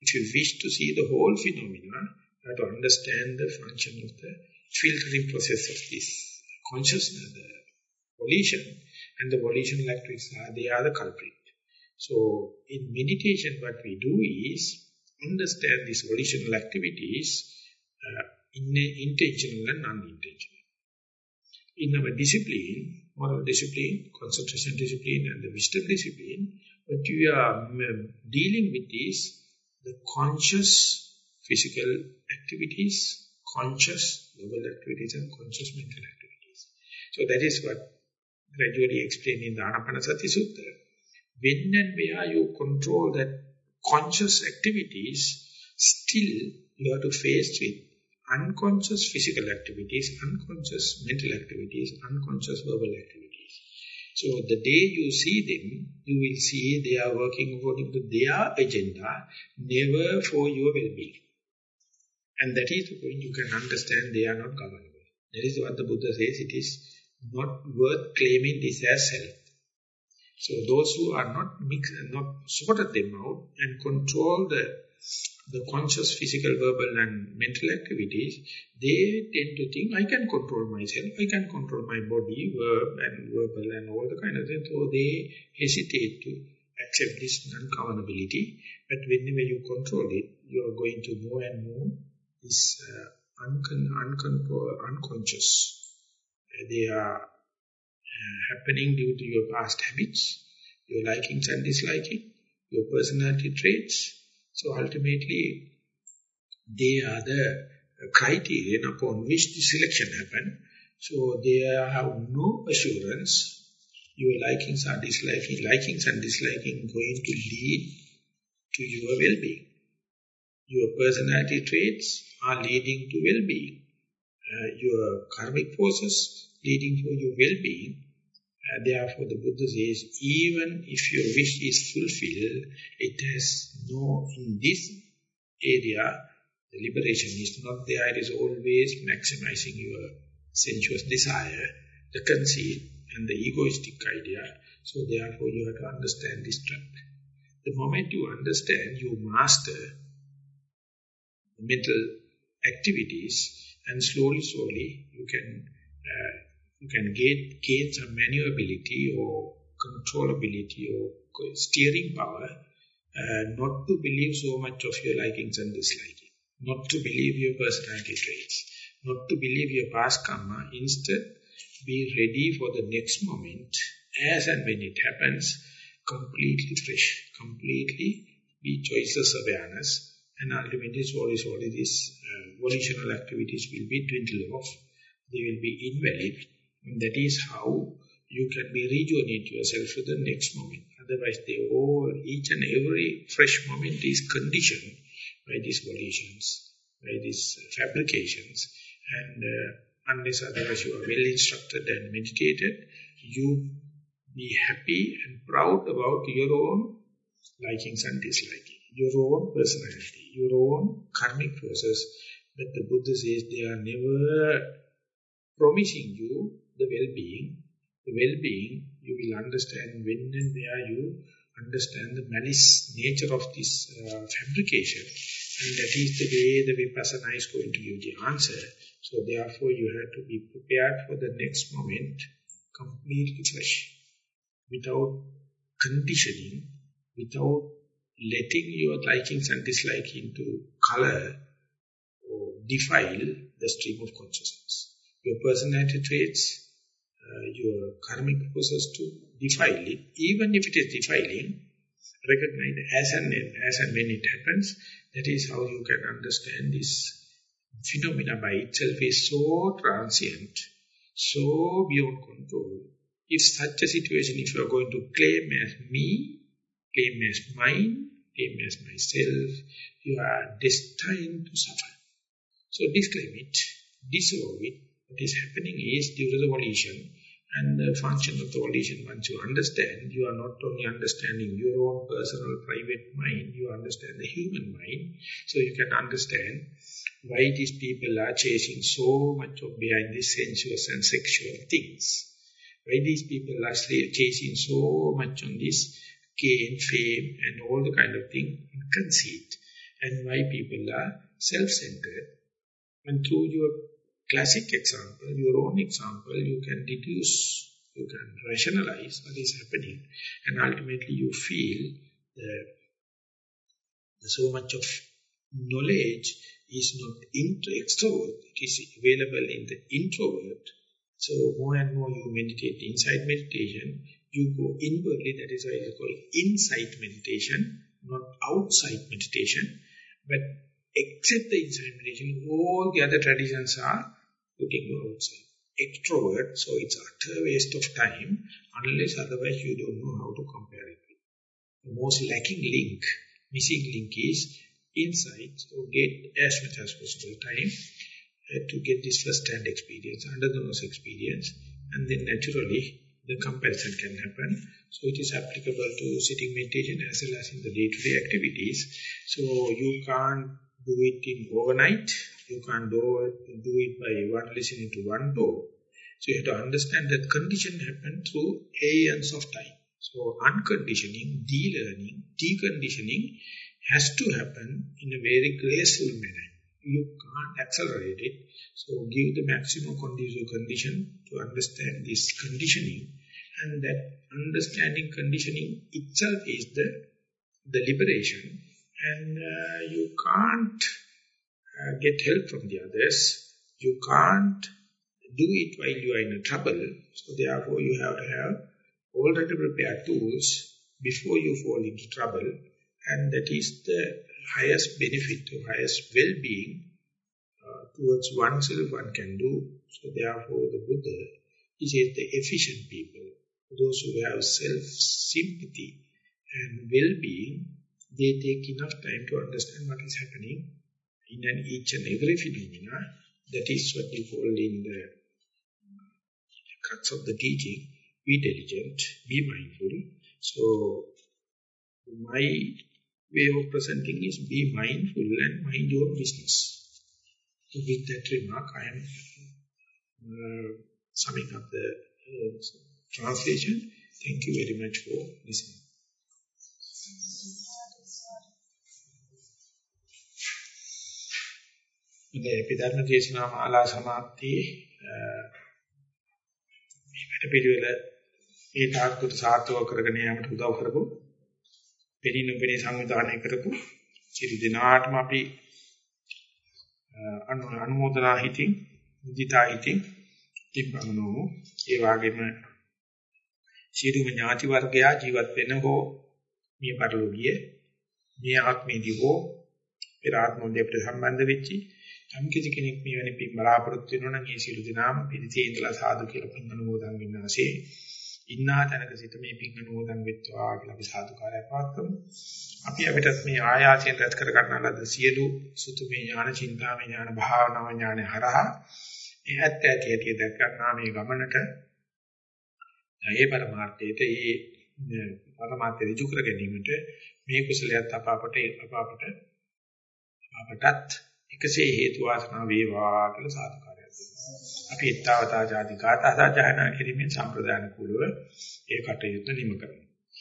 B: If you wish to see the whole phenomena, you have to understand the function of the filtering process of this consciousness, the volition, and the volitional activities are, they are the culprit. So, in meditation, what we do is understand these volitional activities uh, in intentional and unintentional.
A: in our discipline, moral discipline, concentration discipline and the wisdom discipline, what we are dealing with is the conscious physical activities, conscious verbal activities and conscious mental activities. So that is what gradually explained in the Anapanasati Sutta. When and where you control that conscious activities, still you have to face with unconscious physical activities, unconscious mental activities, unconscious verbal activities. So the day you see them, you will see they are working according to their agenda, never for your well-being. And that is the point you can understand they are not governable. That is what the Buddha says, it is not worth claiming this as self. So those who are not mix, not sorted them out and control the the conscious physical, verbal and mental activities, they tend to think, I can control myself, I can control my body, verb and verbal and all the kind of things. So they hesitate to accept this non-governability. But whenever you control it, you are going to more and more this uh, uncon uncontrol unconscious. They are uh, happening due to your past habits, your likings and disliking, your personality traits, so ultimately, they are the criterion upon which the selection happen. So they have no assurance. Your likings are disliking, likings and disliking going to lead to your well-being. Your personality traits are leading to well-being. Uh, your karmic forces leading for your well-being. Uh, therefore, the Buddha says, even if your wish is fulfilled, it has no, in this area, the liberation is not there. It is always maximizing your sensuous desire, the conceit, and the egoistic idea. So therefore, you have to understand this trap. The moment you understand, you master the mental activities, and slowly, slowly, you can uh, you can get, gain some maneuverability or controllability or steering power, uh, not to believe so much of your likings and disliking, not to believe your personality traits, not to believe your past karma. Instead, be ready for the next moment, as and when it happens, completely fresh, completely be choices awareness, and ultimately slowly, slowly these uh, volitional activities will be dwindled off, they will be invalid, and that is how you can be rejuvenate yourself for the next moment. Otherwise, they all, each and every fresh moment is conditioned by these volitions, by these fabrications. And uh, unless otherwise you are well instructed and meditated, you be happy and proud about your own likings and disliking, your own personality, your own karmic forces. But the Buddha says they are never promising you the well-being. The well-being, you will understand when and where you understand the malice nature of this uh, fabrication. And that is the way the Vipassana is going to give the answer. So therefore you have to be prepared for the next moment completely fresh. Without conditioning, without letting your likings and disliking to color or defile the stream of consciousness. Your personality traits, uh, your karmic process to defile it, even if it is defiling, recognize as and as and when it happens, that is how you can understand this phenomena by itself is so transient, so beyond control. If such a situation, if you are going to claim as me, claim as mine, claim as myself, you are destined to suffer. So disclaim it, dissolve it, what is happening is due to the volition and the function of the volition. Once you understand, you are not only understanding your own personal private mind, you understand the human mind. So you can understand why these people are chasing so much of behind these sensuous and sexual things. Why these people are chasing so much on this gain, fame and all the kind of thing, conceit. And why people are self-centered. And through your classic example, your own example, you can deduce, you can rationalize what is happening and ultimately you feel that so much of knowledge is not intro extrovert, it is available in the introvert. So more and more you meditate inside meditation, you go inwardly, that is why it's called inside meditation, not outside meditation. But except the inside meditation, all the other traditions are looking outside. Extrovert, so it's utter waste of time, unless otherwise you don't know how to compare it. The most lacking link, missing link is inside, so get as much as possible time uh, to get this first-hand experience, under-the-nose experience, and then naturally the comparison can happen. So it is applicable to sitting meditation as well as in the day-to-day -day activities. So you can't do it in overnight. You can't do it, do it by one listening to one door. So you have to understand that condition happen through aeons of time. So unconditioning, de-learning, deconditioning has to happen in a very graceful manner you can't accelerate it. So give the maximum condition condition to understand this conditioning. And that understanding conditioning itself is the, the liberation. And uh, you can't uh, get help from the others. You can't do it while you are in trouble. So therefore you have to have already prepared tools before you fall into trouble. And that is the highest benefit or highest well-being uh, towards oneself one can do. So therefore the Buddha, he said the efficient people, those who have self-sympathy and well-being, they take enough time to understand what is happening in an each and every phenomena. That is what we call in the cuts of the teaching, be diligent, be mindful. So my way of presenting is be mindful and mind your business. So with that remark, I am uh, summing up the uh, translation. Thank you very much for listening. ඉතින් අපි ධර්ම දේශනා මාලා සමාප්තියේ uh, මේ වැඩ පිළිවෙල ඒ තාක්ෂික සාර්ථක කරගෙන යාමට උදව් කරපු පෙරී නොපෙරී සංවිධානය කරපු සියලු දෙනාටම අපි අනුමೋದනා හිතින් මුදිතා හිතින් තිබ්බමනෝ ඒ වගේම සියලුම ඥාති වර්ගයා ජීවත් වෙන හෝ මේ පරිලෝකීය මේ ආත්මේදී හෝ පෙර ආත්මෝදී අපිට සම්බන්ධ වෙච්චි යම් කිසි කෙනෙක් මේ වෙන පින් බලාපොරොත්තු වෙනවා නම් ඒ සියලු දෙනාම පිළිතේ ඉඳලා සාදු කියලා පින් අනුමෝදන් වෙනාසේ ඉන්නා තැනක සිට මේ පිං අනුමෝදන් වෙත්වා කියලා අපි සාදුකාරය පවත්වමු. අපි අපිටත් මේ ආයාසයෙන් රැස් කර ගන්න ලද සියලු සුතුමේ ඥාන, චින්තාමේ ඥාන, භාවනාව ඥාන හරහා ඒ ඇත්ත ඇති ඇති දැක් ගන්නා මේ ගමනට ඒ පරමාර්ථයට ඒ පරමාර්ථය ඍජු කර ගැනීමට මේ කුසලයට අප අපට අප අපට අපටත් එකසේ හේතු වාසනා වේවා කියලා සාදුකාරය අපි ඊතාවතා ආදී ගාථා සජයනා කිරීමෙන් සම්ප්‍රදාන කුලව ඒ කටයුත්ත නිම කරනවා